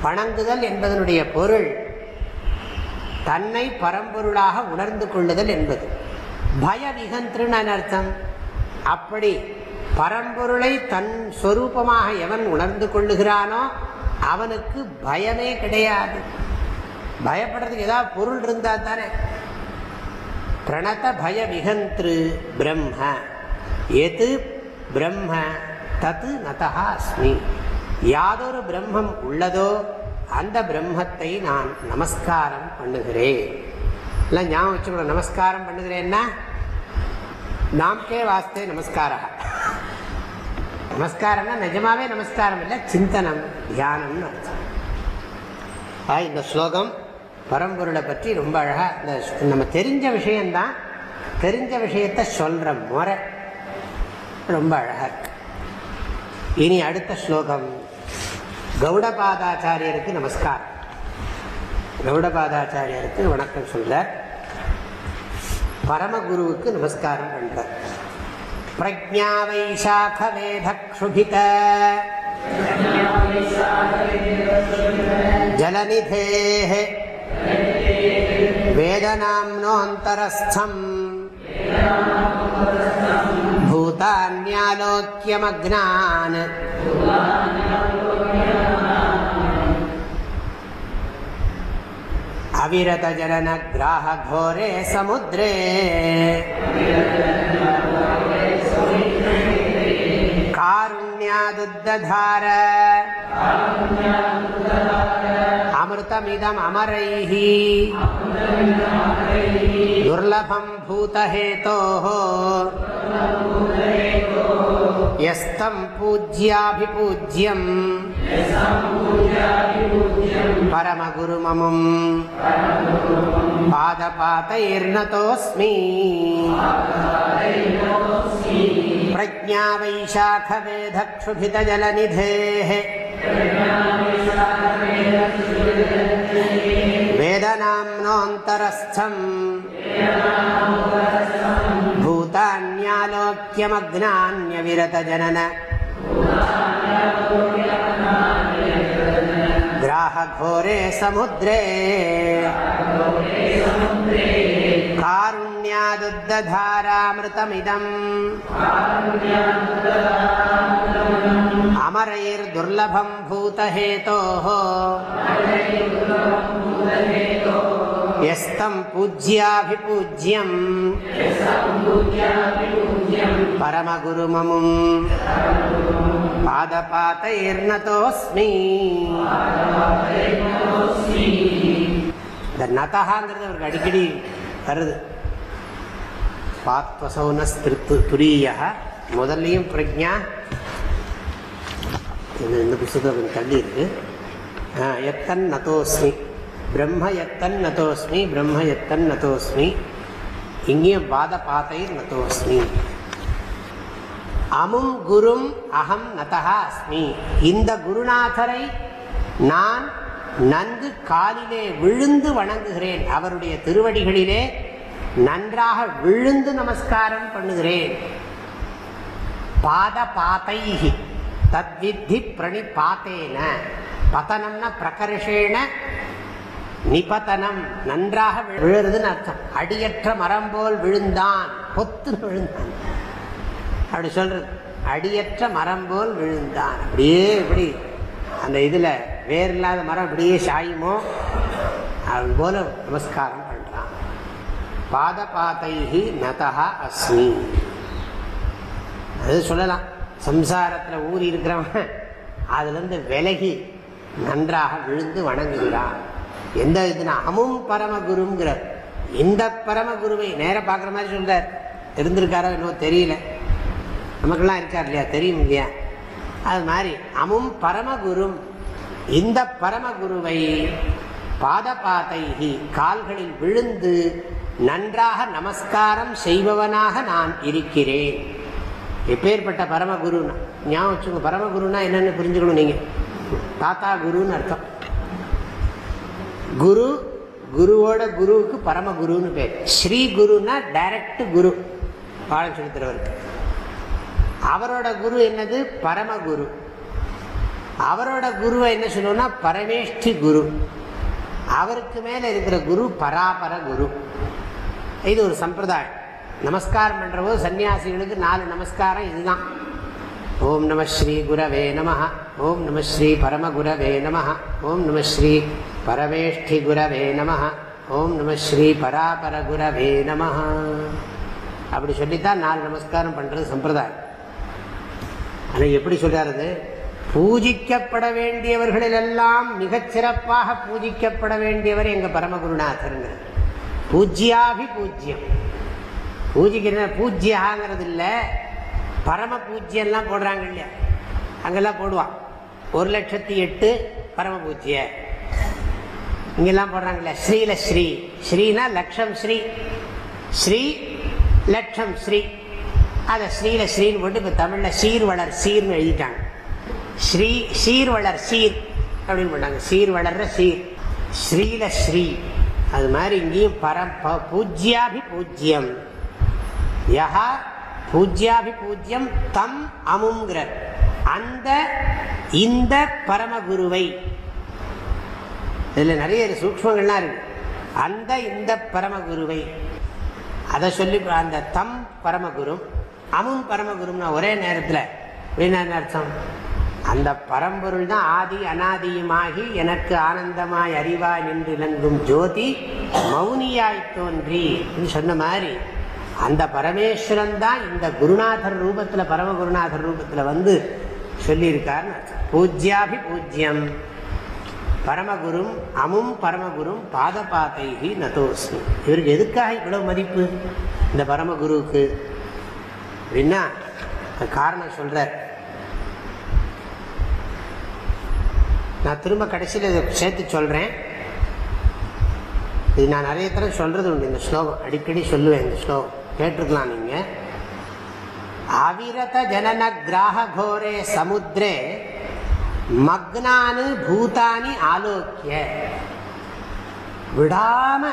வணங்குதல் என்பதனுடைய பொருள் தன்னை பரம்பொருளாக உணர்ந்து கொள்ளுதல் என்பது. பய விகந்திருன்னு அர்த்தம்? அப்படி பரம்பொருளை தன் சொரூபமாக எவன் உணர்ந்து கொள்ளுகிறானோ அவனுக்கு பயமே கிடையாது. பயப்படுறதுக்கு ஏதாவது பொருள் இருந்தால் தானே. பிரணத பய விகந்திரு பிரம்ம. எது பிரம்ம? தத்து நதா அஸ்மி. யாதொரு பிரம்மம் உள்ளதோ அந்த பிரம்மத்தை நான் நமஸ்காரம் பண்ணுகிறேன். இல்லை ஞாபகம் வச்சுக்கணும். நமஸ்காரம் பண்ணுகிறேன்னா நாம்கே வாஸ்தே நமஸ்கார நமஸ்காரம்னா நிஜமாவே நமஸ்காரம் இல்லை சிந்தனம் தியானம்னு அர்த்தம். இந்த ஸ்லோகம் பரம்பொருளை பற்றி ரொம்ப அழகா இந்த நம்ம தெரிஞ்ச விஷயம்தான். தெரிஞ்ச விஷயத்தை சொல்ற முறை ரொம்ப அழகா இருக்கு. இனி அடுத்த ஸ்லோகம். கௌடபாதாச்சாரியருக்கு நமஸ்காரம். கௌடபாதாச்சாரியருக்கு வணக்கம் சொல்றார். பரமகுருவுக்கு நமஸ்காரம் பண்றார். பிரஜா வைசாக வேதக்ஷுபித ஜலநிதேः वेदनाम्नोऽन्तरस्थम् भूतान्यालोक्यमग्नान् अविरतजननग्राहघोरे समुद्रे कारुण्यादुद्दधार அமிர்தமிதம் அமரைஹி. துர்லபம் பூதஹேதோ. எஸ்தம் பூஜ்யாபிபூஜ்யம். பரமகுருமமும். பாதபாதைர்நதோஸ்மி பிரஜா வைஷாഖவேதக்ஷுபிதஜலநிதே वेदनाम्नोऽन्तरस्थम्। भूतान्यालोक्यमग्नान्यविरतजनन। ग्राहघोरे समुद्रे कारुण्यादुद्दधारामृतमिदम् अमरैर्दुर्लभं भूतहेतोः यस्तं पूज्याभिपूज्यम् परमगुरुममुम् பாதபாத்தைர்நதோஸ்மி இந்த நதகாங்கிறது அவருக்கு அடிக்கடி வருது பாத்வசௌனஸ்திருத்து துரிய முதல்லையும் பிரஜா இது இந்த புஸ்தகம் கொஞ்சம் தள்ளி இருக்கு. எத்தன் நதோஸ்மி. பிரம்ம எத்தன் நதோஸ்மி பிரம்ம எத்தன் நதோஸ்மி. இங்கேயும் பாத பாத்தை நதோஸ்மி. அமும் குரும் அகம் நதா அஸ்மி இந்த குருநாதரை நான் நன்கு காலிலே விழுந்து வணங்குகிறேன். அவருடைய திருவடிகளிலே நன்றாக விழுந்து நமஸ்காரம் பண்ணுகிறேன். பாத பாத்தைஹி தத்வித்தி பிரணி பாத்தேன பதனம்னா பிரகர்ஷேன நிபதனம். நன்றாக விழுறதுன்னு அர்த்தம். அடியற்ற மரம் போல் விழுந்தான். பொத்து விழுந்தான். அப்படி சொல்றது. அடியற்ற மரம் போல் விழுந்தான். அப்படியே இப்படி அந்த இதில் வேர் இல்லாத மரம் அப்படியே சாயுமோ? அது போல நமஸ்காரம் பண்ணுறான் பாத பாதைஹி நதா அஸ்மி. அது சொல்லலாம். சம்சாரத்தில் ஊறி இருக்கிறவன் அதுலேருந்து விலகி நன்றாக விழுந்து வணங்குகிறான். எந்த இதுனா அமும் பரமகுருங்கிற இந்த பரமகுருவை நேராக பார்க்குற மாதிரி சொல்கிறார் இருந்திருக்காரோ என்னவோ தெரியல. நமக்கெல்லாம் இருக்கார் இல்லையா? தெரியும் இல்லையா அது மாதிரி அமும் பரமகுரும் இந்த பரமகுருவை பாத கால்களில் விழுந்து நன்றாக நமஸ்காரம் செய்பவனாக நான் இருக்கிறேன். எப்பேற்பட்ட பரமகுருனா ஞாபகம் வச்சுங்க பரமகுருன்னா என்னென்னு புரிஞ்சுக்கணும் நீங்கள் தாத்தா குருன்னு அர்த்தம். குரு குருவோட குருவுக்கு பரமகுருன்னு பேர். ஸ்ரீ குருன்னா டைரக்ட் குரு. பாடம் செலுத்துறவருக்கு அவரோட குரு என்னது? பரமகுரு. அவரோட குருவை என்ன சொல்லுவோம்னா பரமேஷ்டி குரு. அவருக்கு மேலே இருக்கிற குரு பராபர குரு. இது ஒரு சம்பிரதாயம். நமஸ்காரம் பண்ணுறபோது சன்னியாசிகளுக்கு நாலு நமஸ்காரம் இதுதான். ஓம் நம ஸ்ரீ குரவே நம. ஓம் நம ஸ்ரீ பரமகுரவே நம. ஓம் நம ஸ்ரீ பரமேஷ்டி குரவே நம. ஓம் நம ஸ்ரீ பராபர குரவே நம. அப்படி சொல்லித்தான் நாலு நமஸ்காரம் பண்ணுறது சம்பிரதாயம். ஆனால் எப்படி சொல்கிறாரு பூஜிக்கப்பட வேண்டியவர்களிலெல்லாம் மிகச் சிறப்பாக பூஜிக்கப்பட வேண்டியவர் எங்கள் பரமகுருநாதருங்க. பூஜ்யாபி பூஜ்யம். பூஜிக்கிற பூஜ்யாங்கிறது இல்லை பரம பூஜ்யம்லாம் போடுறாங்க இல்லையா? அங்கெல்லாம் போடுவான். ஒரு லட்சத்தி எட்டு பரம பூஜ்ய. இங்கெல்லாம் போடுறாங்க இல்லையா? ஸ்ரீல ஸ்ரீ. ஸ்ரீனா லட்சம் ஸ்ரீ. ஸ்ரீ லட்சம் ஸ்ரீ. அதை ஸ்ரீல ஸ்ரீன்னு போட்டு இப்போ தமிழில் சீர்வளர் சீர்னு எழுதிட்டாங்க. ஸ்ரீ சீர்வளர் சீர் அப்படின்னு பண்ணாங்க சீர்வளர்ற சீர். ஸ்ரீல ஸ்ரீ. அது மாதிரி இங்கேயும் பரம் ப- பூஜ்யாபி பூஜ்யம் யஹா பூஜ்யாபி பூஜ்யம் தம் அமுங்கிறார் அந்த இந்த பரமகுருவை. இதில் நிறைய சூக்மங்கள்லாம் இருக்கு. அந்த இந்த பரமகுருவை. அதை சொல்லி அந்த தம் பரமகுரும் அமும் பரமகுரும்னா ஒரே நேரத்தில். அப்படின்னா என்ன அர்த்தம்? அந்த பரம்பொருள் தான் ஆதி அனாதியுமாகி எனக்கு ஆனந்தமாய் அறிவாய் நின்று இலங்கும் ஜோதி மௌனியாய் தோன்றி அப்படின்னு சொன்ன மாதிரி அந்த பரமேஸ்வரன் தான் இந்த குருநாதர் ரூபத்தில் பரமகுருநாதர் ரூபத்தில் வந்து சொல்லியிருக்காருன்னு பூஜ்யாபி பூஜ்யம். பரமகுரும் அமும் பரமகுரும் பாத பாதைகி நதோஸ்மி. இவருக்கு எதுக்காக இவ்வளவு மதிப்பு? இந்த பரமகுருவுக்கு அப்படின்னா காரணம் சொல்கிறார் நான் திரும்ப கடைசியில் இதை சேர்த்து சொல்கிறேன் இது நான் நிறைய தரம் சொல்கிறது உண்டு. இந்த ஸ்லோகம் அடிக்கடி சொல்லுவேன் இந்த ஸ்லோகம். கேட்டிருக்கலாம் நீங்கள் அவிரத ஜனன கிராக கோரே சமுத்திரே மக்னானு பூதானி ஆலோக்கிய. விடாம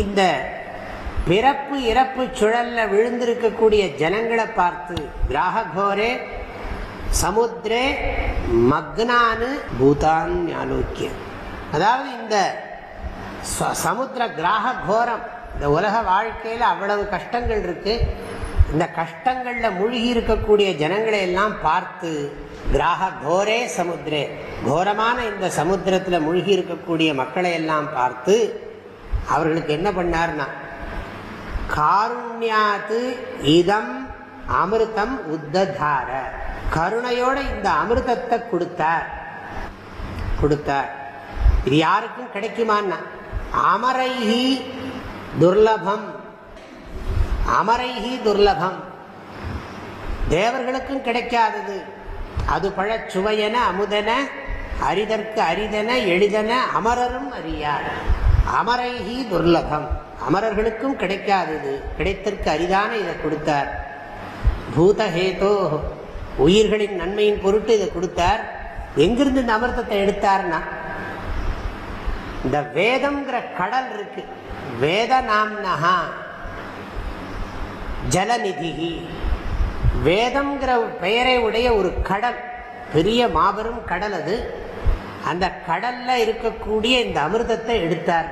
இந்த பிறப்பு இறப்பு சுழல்ல விழுந்திருக்கக்கூடிய ஜனங்களை பார்த்து கிராகோரே சமுத்திரே மக்னானு பூதான் ஆலோக்கிய அதாவது இந்த சமுத்திர கிராக கோரம் இந்த உலக வாழ்க்கையில் அவ்வளவு கஷ்டங்கள் இருக்கு. இந்த கஷ்டங்களில் மூழ்கி இருக்கக்கூடிய ஜனங்களை எல்லாம் பார்த்து கிராக கோரே சமுத்திரே கோரமான இந்த சமுத்திரத்தில் மூழ்கி இருக்கக்கூடிய மக்களை எல்லாம் பார்த்து அவர்களுக்கு என்ன பண்ணார்னா காருண்யாத்து இதம் அமிர்தம் உத்ததார. கருணையோட இந்த அமிர்தத்தை கொடுத்தார். கொடுத்தார். இது யாருக்கும் கிடைக்குமான்னா அமரைஹி துர்லபம். அமரைஹி துர்லபம். தேவர்களுக்கும் கிடைக்காதது. அது பழச்சுவையன அமுதன அரிதற்கு அரிதன எளிதன அமரரும் அறியார். அமரைஹி துர்லபம். அமரர்களுக்கும் கிடைக்காதது. கிடைத்திற்கு அரிதான இதை கொடுத்தார். பூதஹேதோ உயிர்களின் நன்மையின் பொருட்டு இதை கொடுத்தார். எங்கிருந்து இந்த அமிர்தத்தை எடுத்தார்னா இந்த வேதம்ங்கிற கடல் இருக்கு. வேத நாம்னஹா ஜலநிதி வேதம்ங்கிற பெயரை உடைய ஒரு கடல் பெரிய மாபெரும் கடல் அது. அந்த கடல்ல இருக்கக்கூடிய இந்த அமிர்தத்தை எடுத்தார்.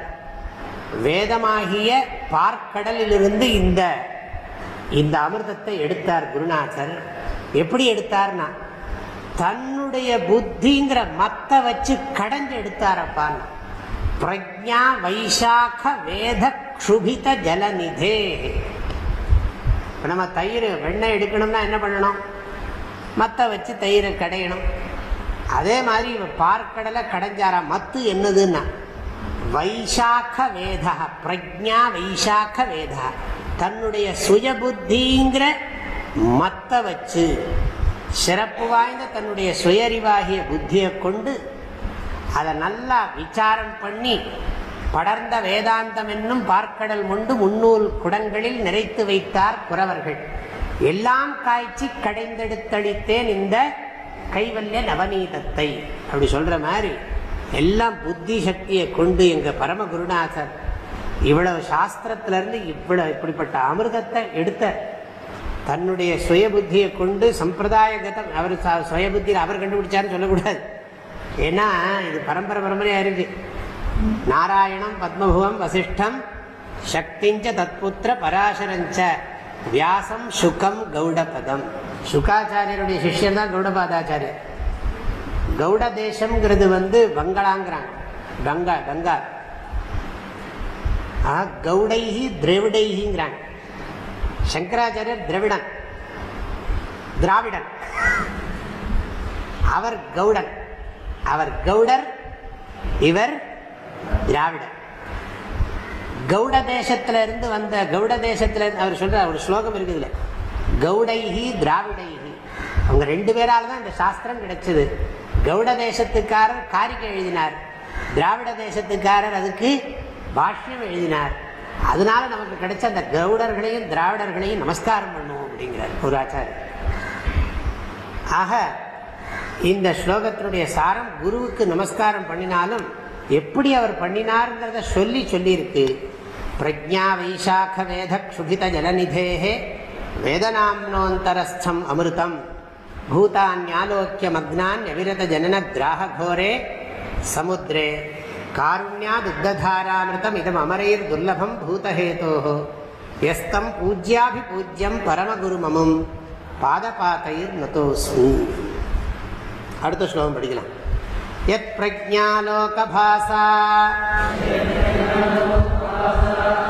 வேதமாகிய பார்க்கடலிலிருந்து இந்த இந்த அமிர்தத்தை எடுத்தார் குருநாதர். எப்படி எடுத்தார்னா தன்னுடைய புத்திங்கிற மத்த வச்சு கடைஞ்சு எடுத்தாரப்பான் பிரஜா வைசாக வேத க்ஷுபித ஜலநிதே. இப்போ நம்ம தயிர் வெண்ணெய் எடுக்கணும்னா என்ன பண்ணணும்? மத்த வச்சு தயிரை கடையணும். அதே மாதிரி பார்க்கடலை கடைஞ்சாரா மத்து என்னதுன்னா வைசாக்க வேதா பிரஜா வைசாக்க வேதா. தன்னுடைய சுயபுத்திங்கிற மத்த வச்சு சிறப்பு வாய்ந்த தன்னுடைய சுயறிவாகிய புத்தியை கொண்டு அதை நல்லா விசாரம் பண்ணி படர்ந்த வேதாந்தம் என்னும் பார்க்கடல் கொண்டு முன்னூல் குடங்களில் நிறைத்து வைத்தார் குறவர்கள். எல்லாம் காய்ச்சி கடைந்தெடுத்தளித்தேன் இந்த கைவல்ய நவநீதத்தை. அப்படி சொல்ற மாதிரி எல்லாம் புத்தி சக்தியை கொண்டு எங்க பரம குருநாதர் இவ்வளவு சாஸ்திரத்திலிருந்து இவ்வளவு இப்படிப்பட்ட அமிர்தத்தை எடுத்த தன்னுடைய சுய புத்தியை கொண்டு சம்பிரதாயகதம் அவர் சுய புத்தியில் அவர் கண்டுபிடிச்சாருன்னு சொல்லக்கூடாது. ஏன்னா இது பரம்பரை பரம்பரையாக இருக்கு. நாராயணம் பத்மபுவம் வசிஷ்டம் சக்திஞ்ச தத்புத்திர பராசரஞ்ச வியாசம் சுகம் கௌடபதம். சுகாச்சாரியருடைய சிஷ்யன் தான் கௌடபாதாச்சாரியர். கௌட தேசம்ங்கிறது வந்து பங்களாங்கிறாங்க கங்கா கங்கா. கௌடைகி திராவிடைஹிங்கிறாங்க சங்கராச்சாரியர் திரவிடன். திராவிடன். அவர் கௌடன். அவர் கவுடர் இவர் திராவிடர் கௌட தேசத்துல இருந்து வந்த கௌட தேசத்துல இருந்து அவர் சொல்ற ஒரு ஸ்லோகம் இருக்குதுல்ல கௌடைஹி திராவிடைஹி. அவங்க ரெண்டு பேரால் தான் இந்த சாஸ்திரம் கிடைச்சது. கௌட தேசத்துக்காரர் காரிக்கை எழுதினார். திராவிட தேசத்துக்காரர் அதுக்கு பாஷ்யம் எழுதினார். அதனால நமக்கு கிடைச்ச அந்த கவுடர்களையும் திராவிடர்களையும் நமஸ்காரம் பண்ணுவோம் அப்படிங்கிறார் ஒரு ஆச்சாரியர் ஆக இந்த ஸ்லோகத்தினுடைய சாரம் குருவுக்கு நமஸ்காரம் பண்ணினாலும் எப்படி அவர் பண்ணினார்ங்கிறத சொல்லி சொல்லியிருக்கு. பிரஜா வைசாக வேத க்ஷுபித ஜலநிதேகே வேதநாம்னோந்தரஸ்தம் அமிர்தம். பூதான்யாலோக்கிய மக்னான் அவிரத ஜனன கிராகோரே சமுத்திரே காருண்யாத் உத்ததாராமிருதம் இதம் அமரைர் துர்லபம் பூதஹேதோ எஸ்தம் பூஜ்யாபி பூஜ்யம் பரமகுருமமும் பாதபாத்தைர் நதோஸ்மி அடுத்த ஸ்லோகம் படிக்கலாம். யத் பிரஜாலோகபாசா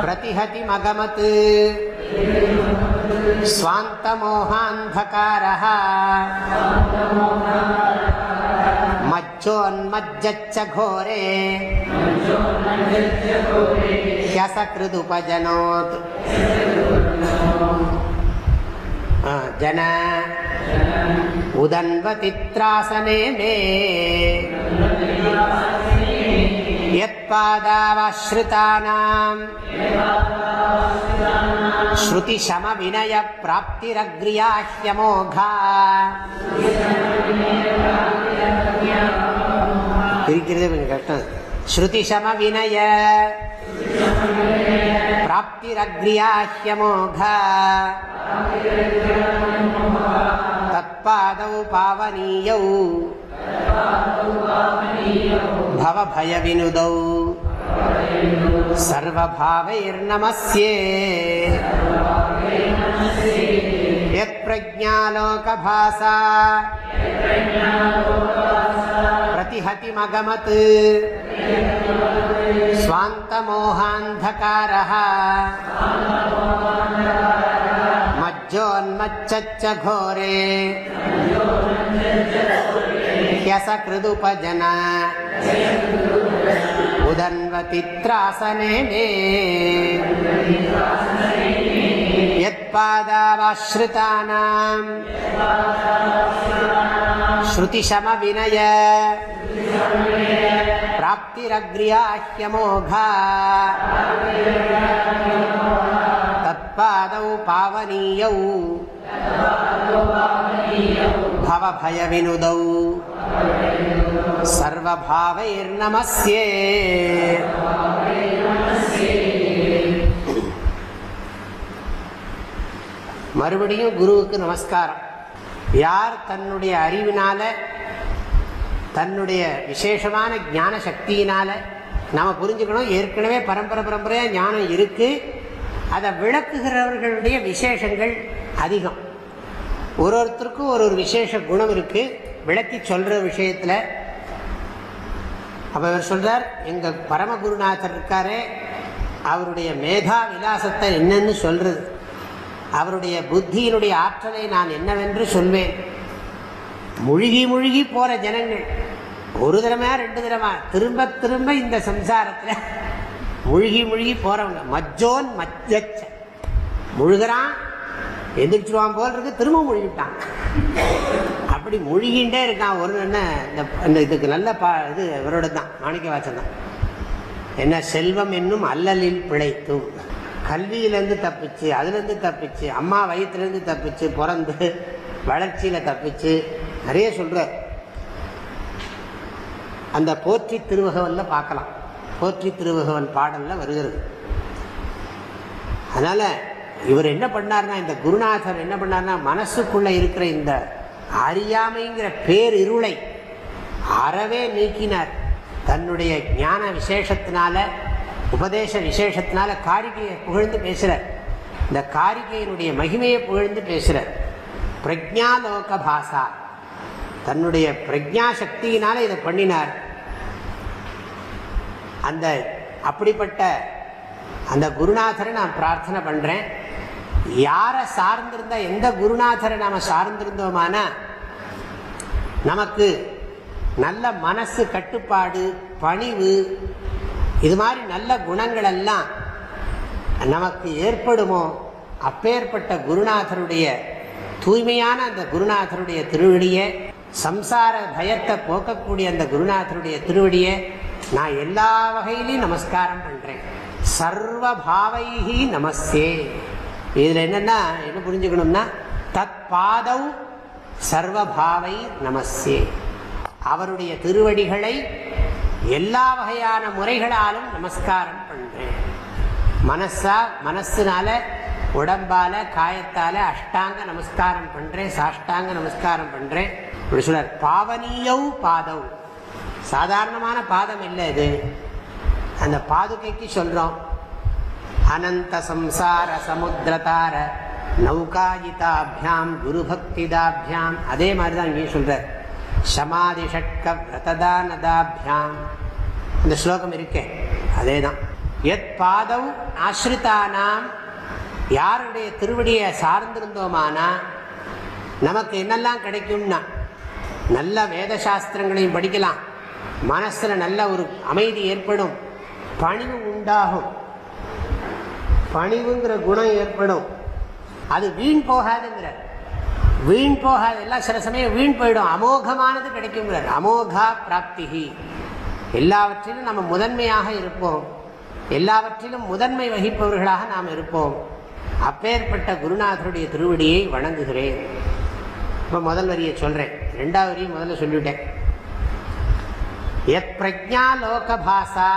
பிரதிஹதி மகமத் ஸ்வாந்தமோகாந்தகாரா मज्जोन्मज्जच्च घोरे ह्यसकृदुपजनोत् जन उदन्वतित्रासने मे यत्पादावश्रितानाम् श्रुतिशमविनयप्राप्तिरग्र्याह्यमोघा இருக்கிறது கொஞ்சம் கஷ்டம் ஸ்ருதிசம வினய பிராப்திரக்ரியாஹ்யமோக தத்பாதௌ பாவனீயௌ भवभयविनुदौ सर्वभावैर्नमस्ये यत्प्रज्ञालोकभासा प्रतिहतिमगमत् स्वान्तमोहान्धकारः मज्जोन्मच्चच्च घोरे ह्यसकृदुपजन उदन्वतित्रासने मे यत्पादावाश्रितानाम् श्रुतिशमविनय प्राप्ति प्राप्तिरग्र्याह्यमोघा तत्पादौ पावनीयौ भवभयविनुदौ सर्वभावैर्नमस्ये மறுபடியும் குருவுக்கு நமஸ்காரம். யார் தன்னுடைய அறிவினால தன்னுடைய விசேஷமான ஞான சக்தியினால நாம் புரிஞ்சுக்கணும். ஏற்கனவே பரம்பரை பரம்பரையாக ஞானம் இருக்கு. அதை விளக்குகிறவர்களுடைய விசேஷங்கள் அதிகம். ஒரு ஒருத்தருக்கும் ஒரு ஒரு விசேஷ குணம் இருக்கு. விளக்கி சொல்ற விஷயத்துல அப்ப இவர் சொல்றார் எங்க பரமகுருநாதர் இருக்காரே அவருடைய மேதா விலாசத்தை என்னன்னு சொல்றது. அவருடைய புத்தியினுடைய ஆற்றலை நான் என்னவென்று சொல்வேன். முழுகி முழுகி போற ஜனங்கள் ஒரு தடமா ரெண்டு தடமா திரும்ப திரும்ப இந்த சம்சாரத்தில் முழுகி முழுகி போறவங்க மஜ்ஜோன் மஜ்ஜ முழுகிறான் எந்திரிச்சிருவான் போல் இருக்கு திரும்ப முழுகிட்டான் அப்படி முழுகின்றே இருக்கான் ஒரு என்ன இந்த இந்த இதுக்கு நல்ல பா இது இவரோட தான் மாணிக்க வாசன் தான் என்ன செல்வம் என்னும் அல்லலில் பிழைத்தும். கல்வியிலேருந்து தப்பிச்சு அதுலேருந்து தப்பிச்சு அம்மா வயிற்றுலேருந்து தப்பிச்சு பிறந்து வளர்ச்சியில் தப்பிச்சு நிறைய சொல்கிறார் அந்த போற்றி திருவகவனில் பார்க்கலாம். போற்றி திருவகவன் பாடலில் வருகிறது. அதனால் இவர் என்ன பண்ணார்னா இந்த குருநாதர் என்ன பண்ணார்னா மனசுக்குள்ளே இருக்கிற இந்த அறியாமைங்கிற பேர் இருளை அறவே நீக்கினார். தன்னுடைய ஞான விசேஷத்தினால உபதேச விசேஷத்தினால காரிகையை புகழ்ந்து பேசுகிறார் இந்த காரிகையினுடைய மகிமையை புகழ்ந்து பேசுகிறார் பிரஜாலோக பாசா தன்னுடைய பிரஜா சக்தியினால இதை பண்ணினார். அந்த அப்படிப்பட்ட அந்த குருநாதரை நான் பிரார்த்தனை பண்ணுறேன் யாரை சார்ந்திருந்த எந்த குருநாதரை நாம் சார்ந்திருந்தோமானா நமக்கு நல்ல மனசு கட்டுப்பாடு பணிவு இது மாதிரி நல்ல குணங்கள் எல்லாம் நமக்கு ஏற்படுமோ? அப்பேற்பட்ட குருநாதருடைய தூய்மையான அந்த குருநாதருடைய திருவடியை சம்சார பயத்தை போக்கக்கூடிய அந்த குருநாதருடைய திருவடியை நான் எல்லா வகையிலையும் நமஸ்காரம் பண்ணுறேன் சர்வ பாவைகி நமஸ்தே. இதில் என்னென்னா என்ன புரிஞ்சுக்கணும்னா தத் பாதவ் சர்வபாவை நமஸ்தே. அவருடைய திருவடிகளை எல்லா வகையான முறைகளாலும் நமஸ்காரம் பண்ணுறேன் மனசா மனசுனால உடம்பால காயத்தால அஷ்டாங்க நமஸ்காரம் பண்ணுறேன் சாஷ்டாங்க நமஸ்காரம் பண்ணுறேன் இப்படி சொல்றார். பாவனீயவு பாதவ் சாதாரணமான பாதம் இல்லை இது. அந்த பாதுகைக்கு சொல்கிறோம் அனந்த சம்சார சமுத்திரதார நௌகாயிதாபியாம் குரு பக்திதாபியாம் அதே மாதிரி தான் இங்கேயும் சொல்கிறார் சமாதி ஷட்க விரததானதாபியாம் இந்த ஸ்லோகம் இருக்கே அதே தான் எத் பாதம் ஆசிரித்தானாம் யாருடைய திருவடியை சார்ந்திருந்தோமானா நமக்கு என்னெல்லாம் கிடைக்கும்னா நல்ல வேத சாஸ்திரங்களையும் படிக்கலாம். மனசில் நல்ல ஒரு அமைதி ஏற்படும். பணிவு உண்டாகும். பணிவுங்கிற குணம் ஏற்படும். அது வீண் போகாதுங்கிறார். வீண் போகாது. எல்லாம் சில சமயம் வீண் போயிடும். அமோகமானது கிடைக்குங்கிறார் அமோகா பிராப்திகி எல்லாவற்றிலும் நம்ம முதன்மையாக இருப்போம். எல்லாவற்றிலும் முதன்மை வகிப்பவர்களாக நாம் இருப்போம். அப்பேற்பட்ட குருநாதருடைய திருவடியை வணங்குகிறேன். இப்போ முதல் வரியை சொல்கிறேன் ரெண்டாவது வரியை முதல்ல சொல்லிவிட்டேன். எத் பிரஜா லோகபாசா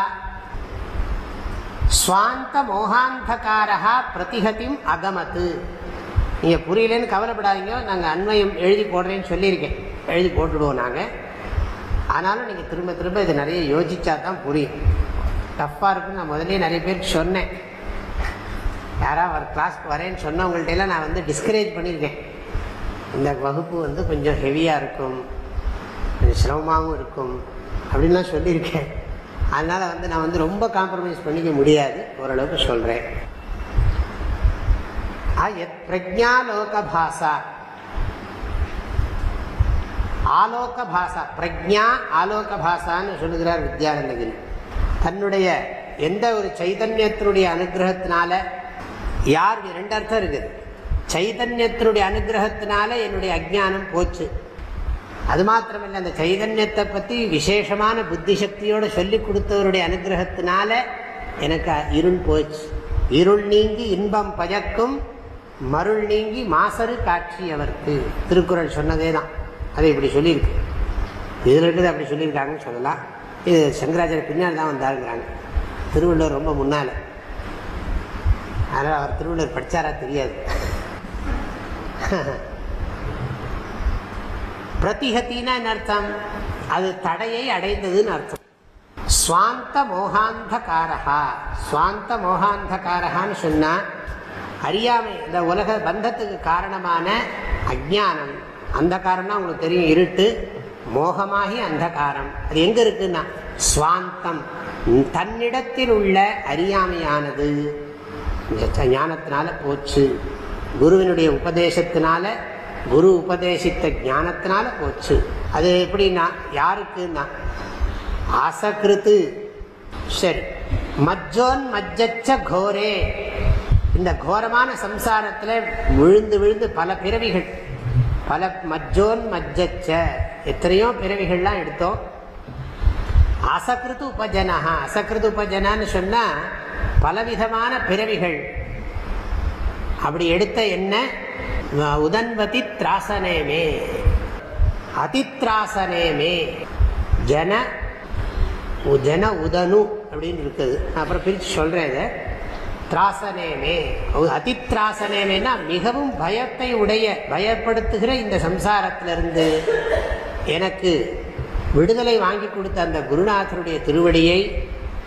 ஸ்வாந்த மோகாந்தகாரா பிரதிகதிம் அகமத்து. நீங்கள் புரியலன்னு கவலைப்படாதீங்க. நாங்கள் அன்வயம் எழுதி போடுறேன்னு சொல்லியிருக்கேன். எழுதி போட்டுடுவோம் நாங்கள் ஆனாலும் நீங்கள் திரும்ப திரும்ப இதை நிறைய யோசிச்சா தான் புரியும். டஃப்பாக இருக்குன்னு நான் முதலே நிறைய பேருக்கு சொன்னேன். யாராவது ஒரு கிளாஸ்க்கு வரேன்னு சொன்னவங்கள்ட்டெல்லாம் நான் வந்து டிஸ்கரேஜ் பண்ணியிருக்கேன். இந்த வகுப்பு வந்து கொஞ்சம் ஹெவியாக இருக்கும். கொஞ்சம் சிரமமாகவும் இருக்கும். அப்படின்லாம் சொல்லியிருக்கேன். அதனால் வந்து நான் வந்து ரொம்ப காம்ப்ரமைஸ் பண்ணிக்க முடியாது. ஓரளவுக்கு சொல்கிறேன் பிரஜாலோக பாஷா ஆலோக பாஷா பிரஜா ஆலோக பாஷான்னு சொல்லுகிறார் வித்யானந்தகிரி. தன்னுடைய எந்த ஒரு சைதன்யத்தினுடைய அனுகிரகத்தினால யார் ரெண்டு அர்த்தம் இருக்குது. சைதன்யத்தினுடைய அனுகிரகத்தினால என்னுடைய அஜானம் போச்சு. அது மாத்திரமல்ல அந்த சைதன்யத்தை பற்றி விசேஷமான புத்தி சக்தியோடு சொல்லி கொடுத்தவருடைய அனுகிரகத்தினால எனக்கு இருள் போச்சு. இருள் நீங்கி இன்பம் பயக்கும் மருள் நீங்கி மாசரு காட்சி அவருக்கு. திருக்குறள் சொன்னதே தான் அதை இப்படி சொல்லியிருக்கு. இதில் இருக்கிறது அப்படி சொல்லியிருக்காங்கன்னு சொல்லலாம். இது சங்கராச்சாரிய பின்னால் தான் வந்தாருங்கிறாங்க. திருவள்ளுவர் ரொம்ப முன்னால். அதனால் அவர் திருவள்ளுவர் படித்தாரா தெரியாது. பிரதிஹத்தின்னா என்ன அர்த்தம்? அது தடையை அடைந்ததுன்னு அர்த்தம். ஸ்வாந்த மோகாந்தகாரகா சுவாந்த மோகாந்தகாரகான்னு சொன்னால் அறியாமை இந்த உலக பந்தத்துக்கு காரணமான அஜானம் அந்த காரணம் உங்களுக்கு தெரியும் இருட்டு மோகமாகி அந்தகாரம் அது எங்கே இருக்குன்னா சுவாந்தம். தன்னிடத்தில் உள்ள அறியாமையானது. ஞானத்தினால போச்சு. குருவினுடைய உபதேசத்தினால குரு உபதேசித்த ஞானத்தினால போச்சு. அது எப்படின்னா யாருக்குன்னா அசகிருத்து சரி. மஜ்ஜோன் மஜ்ஜச்ச கோரே. இந்த கோரமான சம்சாரத்தில் விழுந்து விழுந்து பல பிறவிகள் பல மஜ்ஜோன் மஜ்ஜச்ச எத்தனையோ பிறவிகள்லாம் எடுத்தோம். அசகிருத்து உபஜனா அசகிருத்து உபஜனான்னு சொன்னால் பலவிதமான பிறவிகள். அப்படி எடுத்த என்ன? உதன்வதி திராசனேமே. அதித்ராசனேமே. ஜன ஜன உதனு அப்படின்னு இருக்குது. அப்புறம் பிரித்து சொல்கிறேன் இதை. திராசனேமே அதித்ராசனேமேனா மிகவும் பயத்தை உடைய பயப்படுத்துகிற இந்த சம்சாரத்திலிருந்து எனக்கு விடுதலை வாங்கி கொடுத்த அந்த குருநாதருடைய திருவடியை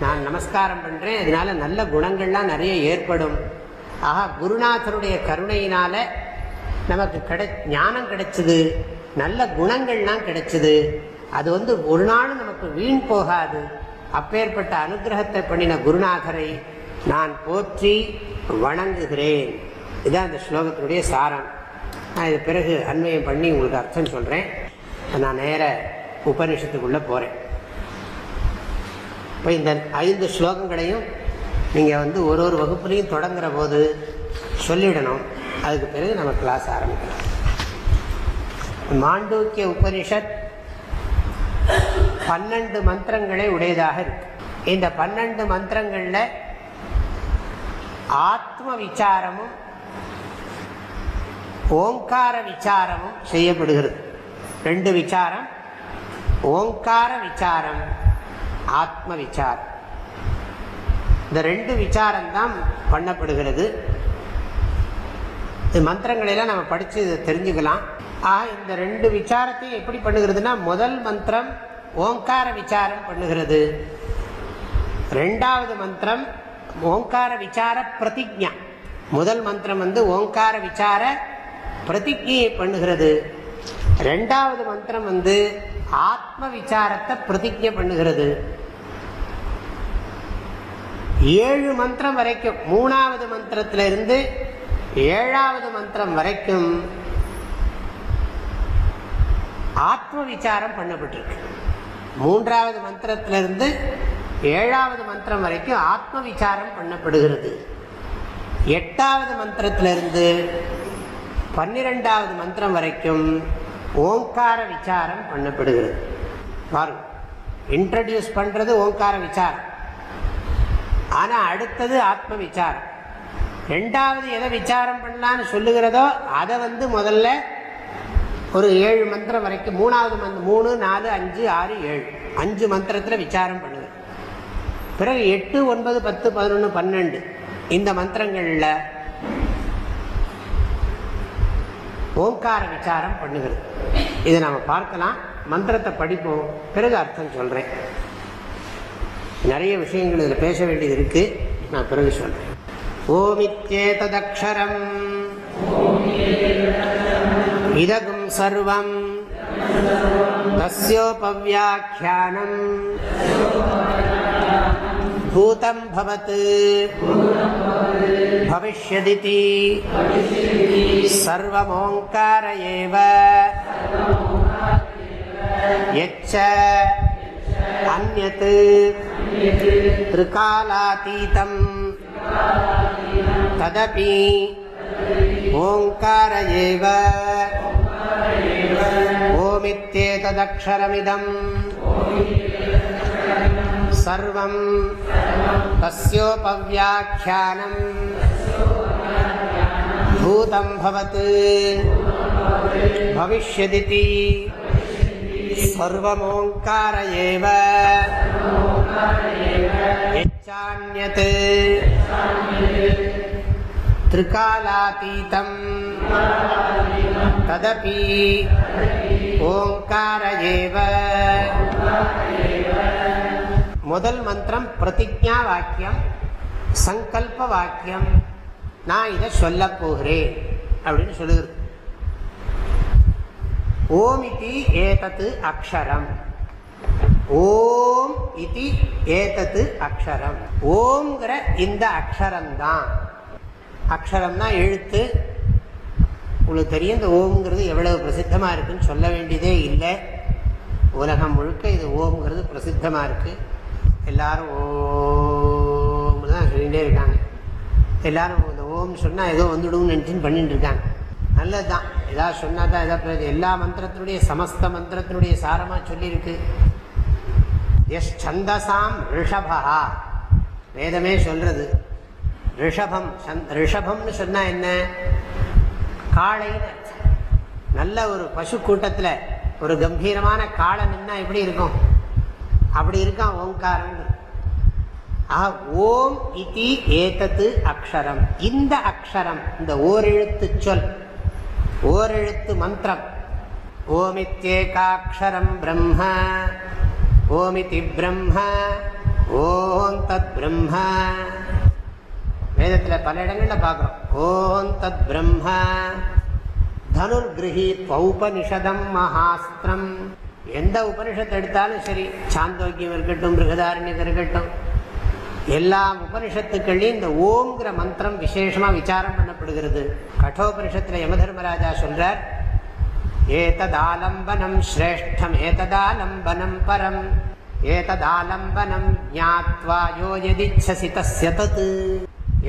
நான் நமஸ்காரம் பண்ணுறேன் அதனால நல்ல குணங்கள்லாம் நிறைய ஏற்படும். ஆஹா குருநாதருடைய கருணையினால நமக்கு கிடை ஞானம் கிடைச்சிது. நல்ல குணங்கள்லாம் கிடைச்சிது. அது வந்து ஒரு நாளும் நமக்கு வீண் போகாது. அப்பேற்பட்ட அனுகிரகத்தை பண்ணின குருநாதரை நான் போற்றி வணங்குகிறேன். இதுதான் அந்த ஸ்லோகத்தினுடைய சாரம். நான் இது பிறகு அண்மையம் பண்ணி உங்களுக்கு அர்த்தம் சொல்கிறேன் நான் நேர உபநிஷத்துக்குள்ளே போகிறேன் இப்போ இந்த ஐந்து ஸ்லோகங்களையும் நீங்கள் வந்து ஒரு ஒரு வகுப்புலையும் தொடங்குற போது சொல்லிடணும். அதுக்கு பிறகு நம்ம கிளாஸ் ஆரம்பிக்கலாம். மாண்டூக்கிய உபனிஷத் பன்னெண்டு மந்திரங்களே உடையதாக இருக்கு. இந்த பன்னெண்டு மந்திரங்களில் ஆத்ம விசாரமும் ஓங்கார விசாரமும் செய்யப்படுகிறது. ரெண்டு விசாரம் ஓங்கார விசாரம் ஆத்ம விசாரம் இந்த ரெண்டு விசாரம் தான் பண்ணப்படுகிறது. இது மந்திரங்களெல்லாம் நம்ம படித்து இதை தெரிஞ்சுக்கலாம். ஆக இந்த ரெண்டு விசாரத்தையும் எப்படி பண்ணுகிறதுனா முதல் மந்திரம் ஓங்கார விசாரம் பண்ணுகிறது. ரெண்டாவது மந்திரம் ஓங்கார விசார பிரதிஜா முதல் மந்திரம் வந்து ஓங்கார விசார பிரதிஜையை பண்ணுகிறது. ரெண்டாவது மந்திரம் வந்து ஆத்ம விசாரத்தை பிரதிஜை பண்ணுகிறது. ஏழு மந்திரம் வரைக்கும் மூணாவது மந்திரத்திலிருந்து ஏழாவது மந்திரம் வரைக்கும் ஆத்ம விசாரம் பண்ணப்பட்டிருக்கு. மூன்றாவது மந்திரத்திலிருந்து ஏழாவது மந்திரம் வரைக்கும் ஆத்ம விசாரம் பண்ணப்படுகிறது. எட்டாவது மந்திரத்திலிருந்து பன்னிரெண்டாவது மந்திரம் வரைக்கும் ஓங்கார விசாரம் பண்ணப்படுகிறது. பாருங்க இன்ட்ரடியூஸ் பண்ணுறது ஓங்கார விசாரம். ஆனால் அடுத்தது ஆத்ம விசாரம் ரெண்டாவது எதை விசாரம் பண்ணலான்னு சொல்லுகிறதோ அதை வந்து முதல்ல ஒரு ஏழு மந்திரம் வரைக்கும் மூணாவது மந்த் மூணு நாலு அஞ்சு ஆறு ஏழு அஞ்சு மந்திரத்தில் விசாரம் பண்ணுது. பிறகு எட்டு ஒன்பது பத்து பதினொன்று பன்னெண்டு. இந்த மந்திரங்களில் ஓங்கார விசாரம் பண்ணுகிறது. இதை நாம் பார்க்கலாம். மந்திரத்தை படிப்போம். பிறகு அர்த்தம் சொல்கிறேன் நிறைய விஷயங்கள் இதில் பேச வேண்டியது இருக்குது நான் பிறகு சொல்கிறேன் ஓமித்யேததக்ஷரம். இதகும் சர்வம். தஸ்யோபவியாக்கியானம். பூதம் பவத் பவிஷ்யதிதி சர்வமோங்கார ஏவ எச்ச அந்நத் திரிகாலாதீதம் ததபி ஓங்கார ஏவ ஓமித்தேததக்ஷரமிதம் ஓமித்தே सर्वं तस्योपव्याख्यानं भूतं भवत् भविष्यदिति सर्वमोङ्कार एव यच्चान्यत् त्रिकालातीतं तदपि ओङ्कार एव முதல் மந்திரம் பிரதிஜா வாக்கியம் சங்கல்ப வாக்கியம். நான் இதை சொல்ல போகிறேன் அப்படின்னு சொல்லுது. ஓம் இது ஏதத்து அக்ஷரம். ஓம் இது ஏதத்து அக்ஷரம். ஓம்ங்கிற இந்த அக்ஷரம் தான் அக்ஷரம்னா எழுத்து. உங்களுக்கு தெரியும் இந்த ஓம்ங்கிறது எவ்வளவு பிரசித்தமாக இருக்குன்னு சொல்ல வேண்டியதே இல்லை. உலகம் முழுக்க இது ஓம்ங்கிறது பிரசித்தமாக இருக்குது எல்லாரும் ஓம் தான் சொல்லிகிட்டே இருக்காங்க. எல்லாரும் இந்த ஓம் சொன்னால் ஏதோ வந்துடும்னு நினச்சின்னு பண்ணிட்டு இருக்காங்க. நல்லது தான் ஏதாவது சொன்னால் தான் ஏதாவது எல்லா மந்திரத்தினுடைய சமஸ்த மந்திரத்தினுடைய சாரமாக சொல்லியிருக்கு. எஸ் சந்தசாம் ரிஷபா வேதமே சொல்றது. ரிஷபம் ரிஷபம்னு சொன்னால் என்ன? காளைன்னு நல்ல ஒரு பசு கூட்டத்தில் ஒரு கம்பீரமான காளை நின்னா எப்படி இருக்கும்? அப்படி இருக்கான் ஓங்காரம் ஓம் இதி ஏதத்து அக்ஷரம். இந்த அக்ஷரம் இந்த ஓரெழுத்து சொல் ஓரெழுத்து மந்திரம். ஓமித்யேகாட்சரம் பிரம்ம ஓமிதி பிரம்ம ஓம் தத் பிரம்ம. வேதத்தில் பல இடங்களில் பார்க்குறோம். ஓம் தத் பிரம்ம. தனுர்கிரகீத் பௌபனிஷதம் மகாஸ்திரம். எந்த உபனிஷத்தை எடுத்தாலும் சரி சாந்தோக்கியம் இருக்கட்டும் பிருகதாரண்யம் இருக்கட்டும் எல்லா உபனிஷத்துக்கள்லையும் இந்த ஓம்ங்கிற மந்திரம் விசேஷமாக விசாரம் பண்ணப்படுகிறது. கட்டோபனிஷத்தில் யமதர்மராஜா சொல்றார் ஏததாலம்பனம் ஸ்ரேஷ்டம் ஏததாலம்பனம் பரம் ஏததாலம்பனம் ஜாத்வா யோ யதிச்சசி தஸ்ய தத்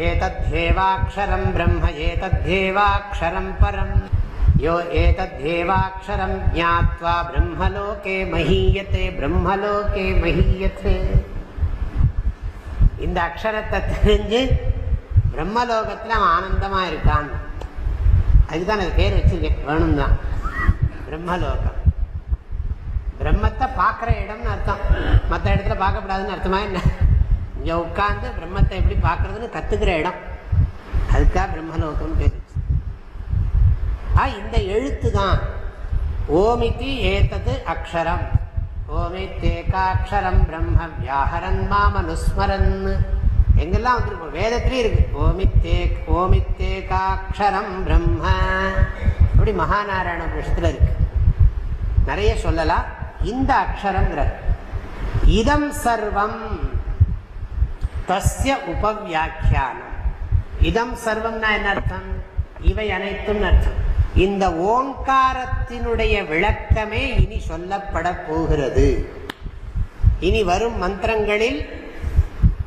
ஏதத்யேவாட்சரம் பிரம்ம ஏதத்யேவாட்சரம் பரம். யோ ஏதத்யேவாட்சரம் ஜாத்வா பிரம்மலோகே மஹீயத்தே பிரம்மலோகே மஹீயத்தே இந்த அக்ஷரத்தை தெரிஞ்சு பிரம்மலோகத்தில் அவன் ஆனந்தமாக இருக்கான். அதுதான் அது பேர் வச்சிருக்கேன் வேணும் தான் பிரம்மலோகம். பிரம்மத்தை பார்க்குற இடம்னு அர்த்தம். மற்ற இடத்துல பார்க்கக்கூடாதுன்னு அர்த்தமா என்ன? இங்கே உட்காந்து பிரம்மத்தை எப்படி பார்க்கறதுன்னு கற்றுக்கிற இடம். அதுக்காக பிரம்மலோகம்னு பேர் இந்த எழுத்து தான் ஓமிதி ஏத்தது அக்ஷரம். ஓமித்தேகாட்சரம் பிரம்ம வியாஹரன் மாமனுஸ்மரன். எங்கெல்லாம் வந்துருக்கோம் வேதத்திலேயே இருக்கு. ஓமித்தே ஓமித்தேகாட்சரம் பிரம்ம. அப்படி மகாநாராயண விஷயத்தில் இருக்கு. நிறைய சொல்லலாம். இந்த அக்ஷரங்கிற இதம் சர்வம். தஸ்ய உபவியாக்கியானம். இதம் சர்வம்னா என்ன அர்த்தம்? இவை அனைத்தும் அர்த்தம். இந்த ஓங்காரத்தினுடைய விளக்கமே இனி சொல்லப்பட போகிறது. இனி வரும் மந்திரங்களில்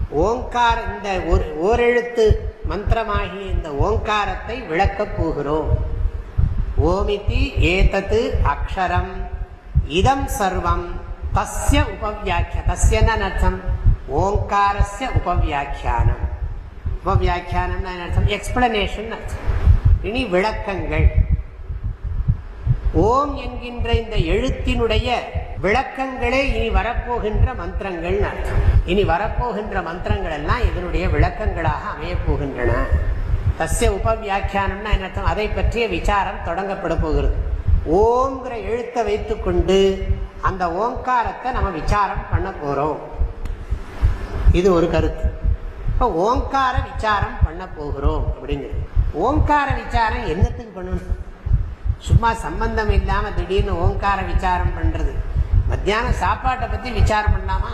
ஓங்கார இந்த ஓரெழுத்து மந்திரமாகிய இந்த ஓங்காரத்தை விளக்கப் போகிறோம். ஓமிதி ஏதத்து அக்ஷரம் இதம் சர்வம் தஸ்ய உபவியாக்கிய தஸ்யன்னு அர்த்தம்? ஓங்காரஸ்ய உபவியாக்கியானம். உபவியாக்கியானம் அர்த்தம்? எக்ஸ்பிளனேஷன் அர்த்தம். இனி விளக்கங்கள். ஓம் என்கின்ற இந்த எழுத்தினுடைய விளக்கங்களே இனி வரப்போகின்ற மந்திரங்கள் அர்த்தம். இனி வரப்போகின்ற மந்திரங்கள் எல்லாம் இதனுடைய விளக்கங்களாக அமையப்போகின்றன. தஸ்ய உபவியாக்கியானம்னா என்ன அர்த்தம்? அதை பற்றிய விசாரம் தொடங்கப்பட போகிறது. ஓங்கிற எழுத்தை வைத்துக்கொண்டு அந்த ஓங்காரத்தை நம்ம விசாரம் பண்ண போகிறோம் இது ஒரு கருத்து. இப்போ ஓங்கார விசாரம் பண்ண போகிறோம் அப்படிங்கிறது. ஓங்கார விசாரம் என்னத்துக்கு பண்ணணும்? சும்மா சம்பந்தம் இல்லாமல் திடீர்னு ஓங்கார விசாரம் பண்ணுறது மத்தியானம் சாப்பாட்டை பற்றி விசாரம் பண்ணலாமா?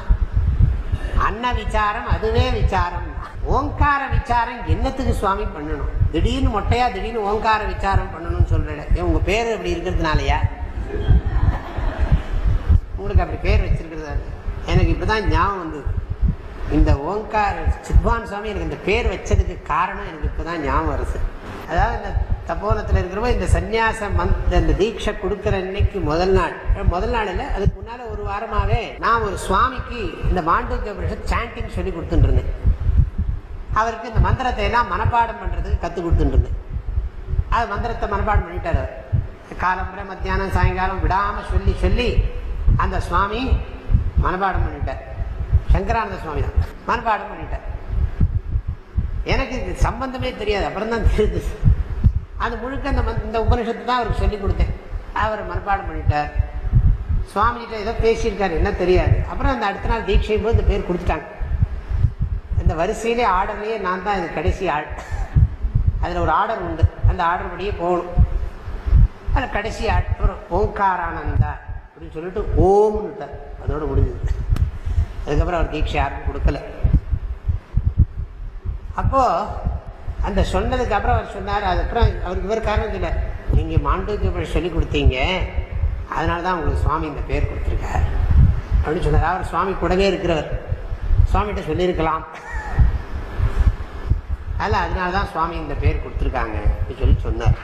அன்ன விசாரம் அதுவே விசாரம். ஓங்கார விசாரம் என்னத்துக்கு சுவாமி பண்ணணும்? திடீர்னு மொட்டையா திடீர்னு ஓங்கார விசாரம் பண்ணணும்னு சொல்றேன். உங்க பேர் அப்படி இருக்கிறதுனாலயா? உங்களுக்கு அப்படி பேர் வச்சிருக்கிறதா? எனக்கு இப்போதான் ஞாபகம் வந்தது. இந்த ஓங்கார சித்வான் சுவாமி எனக்கு இந்த பேர் வச்சதுக்கு காரணம் எனக்கு இப்போதான் ஞாபகம் வருது. அதாவது இந்த தபோனத்தில் இருக்கிறப்ப இந்த சன்னியாசம் மந்த் இந்த தீட்சை கொடுக்குற அன்னைக்கு முதல் நாள். முதல் நாள் இல்லை அதுக்கு முன்னால் ஒரு வாரமாகவே நான் ஒரு சுவாமிக்கு இந்த மாண்டூக்கிய பரிஷத் சாண்டிங் சொல்லி கொடுத்துட்டுருந்தேன். அவருக்கு இந்த மந்திரத்தை எல்லாம் மனப்பாடம் பண்ணுறதுக்கு கற்றுக் கொடுத்துட்டுருந்தேன். அது மந்திரத்தை மனப்பாடம் பண்ணிட்டார் அவர். காலம்புரை மத்தியானம் சாயங்காலம் விடாமல் சொல்லி சொல்லி அந்த சுவாமி மனப்பாடம் பண்ணிட்டார். சங்கரானந்த சுவாமி தான். மனப்பாடம் பண்ணிட்டார். எனக்கு இது சம்பந்தமே தெரியாது. அப்புறம் தான் தெரியுது அது முழுக்க அந்த இந்த உபனிஷத்து தான் அவருக்கு சொல்லி கொடுத்தேன். அவர் மனப்பாடம் பண்ணிட்டார். சுவாமிகிட்ட ஏதோ பேசியிருக்காரு என்ன தெரியாது. அப்புறம் அந்த அடுத்த நாள் தீட்சையும் போது இந்த பேர் கொடுத்துட்டாங்க. இந்த வரிசையிலே ஆர்டர்லேயே நான் தான் இது கடைசி ஆள். அதில் ஒரு ஆர்டர் உண்டு. அந்த ஆர்டர் படியே போகணும். அதில் கடைசி ஆள். அப்புறம் ஓங்காரானந்தா அப்படின்னு சொல்லிட்டு ஓம்னுட்டார். அதோட முடிஞ்சது. அதுக்கப்புறம் அவர் தீட்சை யாருக்கும் கொடுக்கல. அப்போது அந்த சொன்னதுக்கு அப்புறம் அவர் சொன்னார். அதுக்கப்புறம் அவருக்கு இவர் காரணம் இல்லை. நீங்கள் மாண்டூக்கிய சொல்லி கொடுத்தீங்க. அதனால தான் உங்களுக்கு சுவாமி இந்த பேர் கொடுத்துருக்கார். அப்படின்னு சொன்னார். அவர் சுவாமி கூடவே இருக்கிறவர். சுவாமிகிட்ட சொல்லியிருக்கலாம். அதில் அதனால தான் சுவாமி இந்த பேர் கொடுத்துருக்காங்க அப்படின்னு சொல்லி சொன்னார்.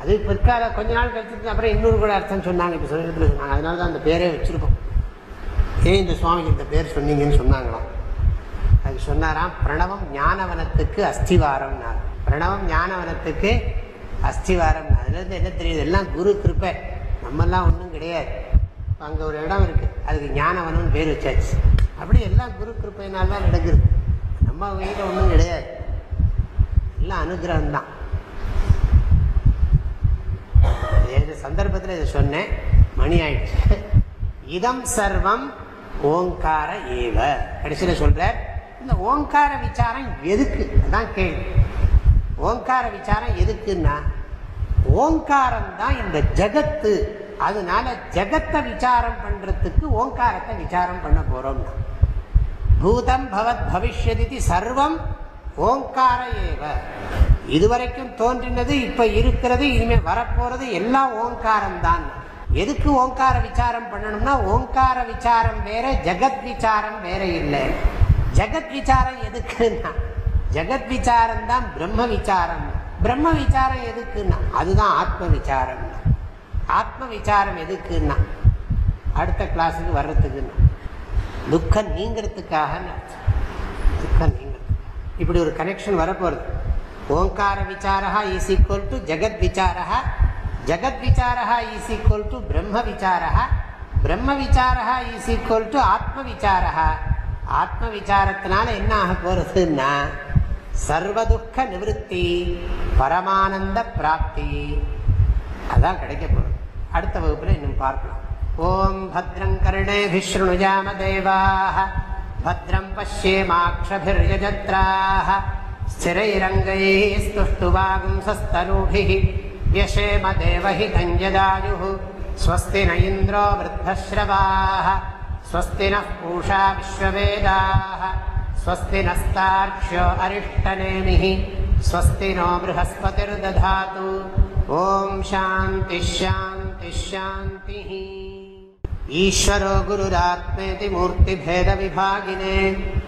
அது பிற்கால கொஞ்ச நாள் கழிச்சு அப்புறம் இன்னொரு கூட அர்த்தம் சொன்னாங்க. இப்போ சமீபத்தில் சொன்னாங்க. அதனால தான் அந்த பேரே வச்சுருக்கோம். ஏன் இந்த சுவாமிக்கு இந்த பேர் சொன்னீங்கன்னு சொன்னாங்களாம். அது சொன்னாராம். பிரணவம் ஞானவனத்துக்கு அஸ்திவாரம்னார். பிரணவம் ஞானவனத்துக்கு அஸ்திவாரம். அதுலேருந்து என்ன தெரியுது? எல்லாம் குரு கிருப்பை. நம்மெல்லாம் ஒன்றும் கிடையாது. அங்கே ஒரு இடம் இருக்குது அதுக்கு ஞானவனம்னு பேர் வச்சாச்சு. அப்படி எல்லாம் குரு கிருப்பையினால தான் நடக்குது. நம்ம வீட்டில் ஒன்றும் கிடையாது. எல்லாம் அனுகிரகம் தான். ஏழு சந்தர்ப்பத்தில் இதை சொன்னேன். மணி ஆயிடுச்சு. இதம் சர்வம் ஓங்கார ஏவ. கடைசியில் சொல்கிறேன் இந்த ஓங்கார விசாரம் எதுக்கு? அதான் கேள்வி. ஓங்கார விசாரம் எதுக்குன்னா ஓங்காரம் தான் இந்த ஜகத்து. அதனால ஜகத்தை விசாரம் பண்றதுக்கு ஓங்காரத்தை விசாரம் பண்ண போறோம்னா பூதம் பவத் பவிஷ்யதி சர்வம் ஓங்கார ஏவ. இதுவரைக்கும் தோன்றினது இப்ப இருக்கிறது இனிமே வரப்போறது எல்லாம் ஓங்காரம் தான். எதுக்கு ஓங்கார விசாரம் பண்ணணும்னா ஓங்கார விசாரம் வேற ஜெகத் விசாரம் வேற இல்லை. ஜெகத் விசாரம் எதுக்குன்னா? ஜெகத் விசாரம் தான் பிரம்ம விசாரம். பிரம்ம விசாரம் எதுக்குன்னா? அதுதான் ஆத்ம விசாரம். ஆத்ம விசாரம் எதுக்குன்னா? அடுத்த கிளாஸுக்கு வர்றதுக்குன்னா. துக்கம் நீங்கிறதுக்காக துக்கம் நீங்கிறதுக்காக. இப்படி ஒரு கனெக்ஷன் வரப்போகிறது ஓங்கார விசாரா இஸ் ஈக்குவல் டு ஜெகத் விசாரா ஜெகத் விசாரா இஸ் ஈக்குவல் டு பிரம்ம விசாரா பிரம்ம விசாரா இஸ் ஈக்குவல் டு ஆத்ம விசாரா ஆத்ம விசாரத்தினால என்ன ஆக போறதுன்னா சர்வதுக்க நிவத்தி பரமானந்த பிராப்தி அதான் கிடைக்க போகுது அடுத்த வகுப்பில் இன்னும் பார்க்கலாம் ஓம் பத்ரம் கர்ணேபிः शृणुयाम देवाः भद्रं पश्येमाक्षभिर्यजत्राः स्थिरैरङ्गैः स्तुष्टुवागुंसस्तनूभिः व्यशेम देवहितं यदायुः स्वस्ति न इन्द्रो वृद्धश्रवाः स्वस्ति नः पूषा विश्ववेदाः स्वस्ति नस्तार्क्ष्यो अरिष्टनेमिः स्वस्ति नो बृहस्पतिर्दधातु ॐ शान्तिः शान्तिः शान्तिः ईश्वरो गुरुरात्मेति मूर्तिभेदविभागिने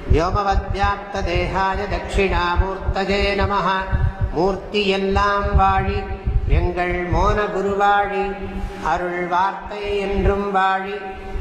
व्योमवद्व्याप्तदेहाय दक्षिणामूर्तये நமः மூர்த்தி எல்லாம் வாழி எங்கள் மோன குருவாழி அருள் வார்த்தை என்றும் வாழி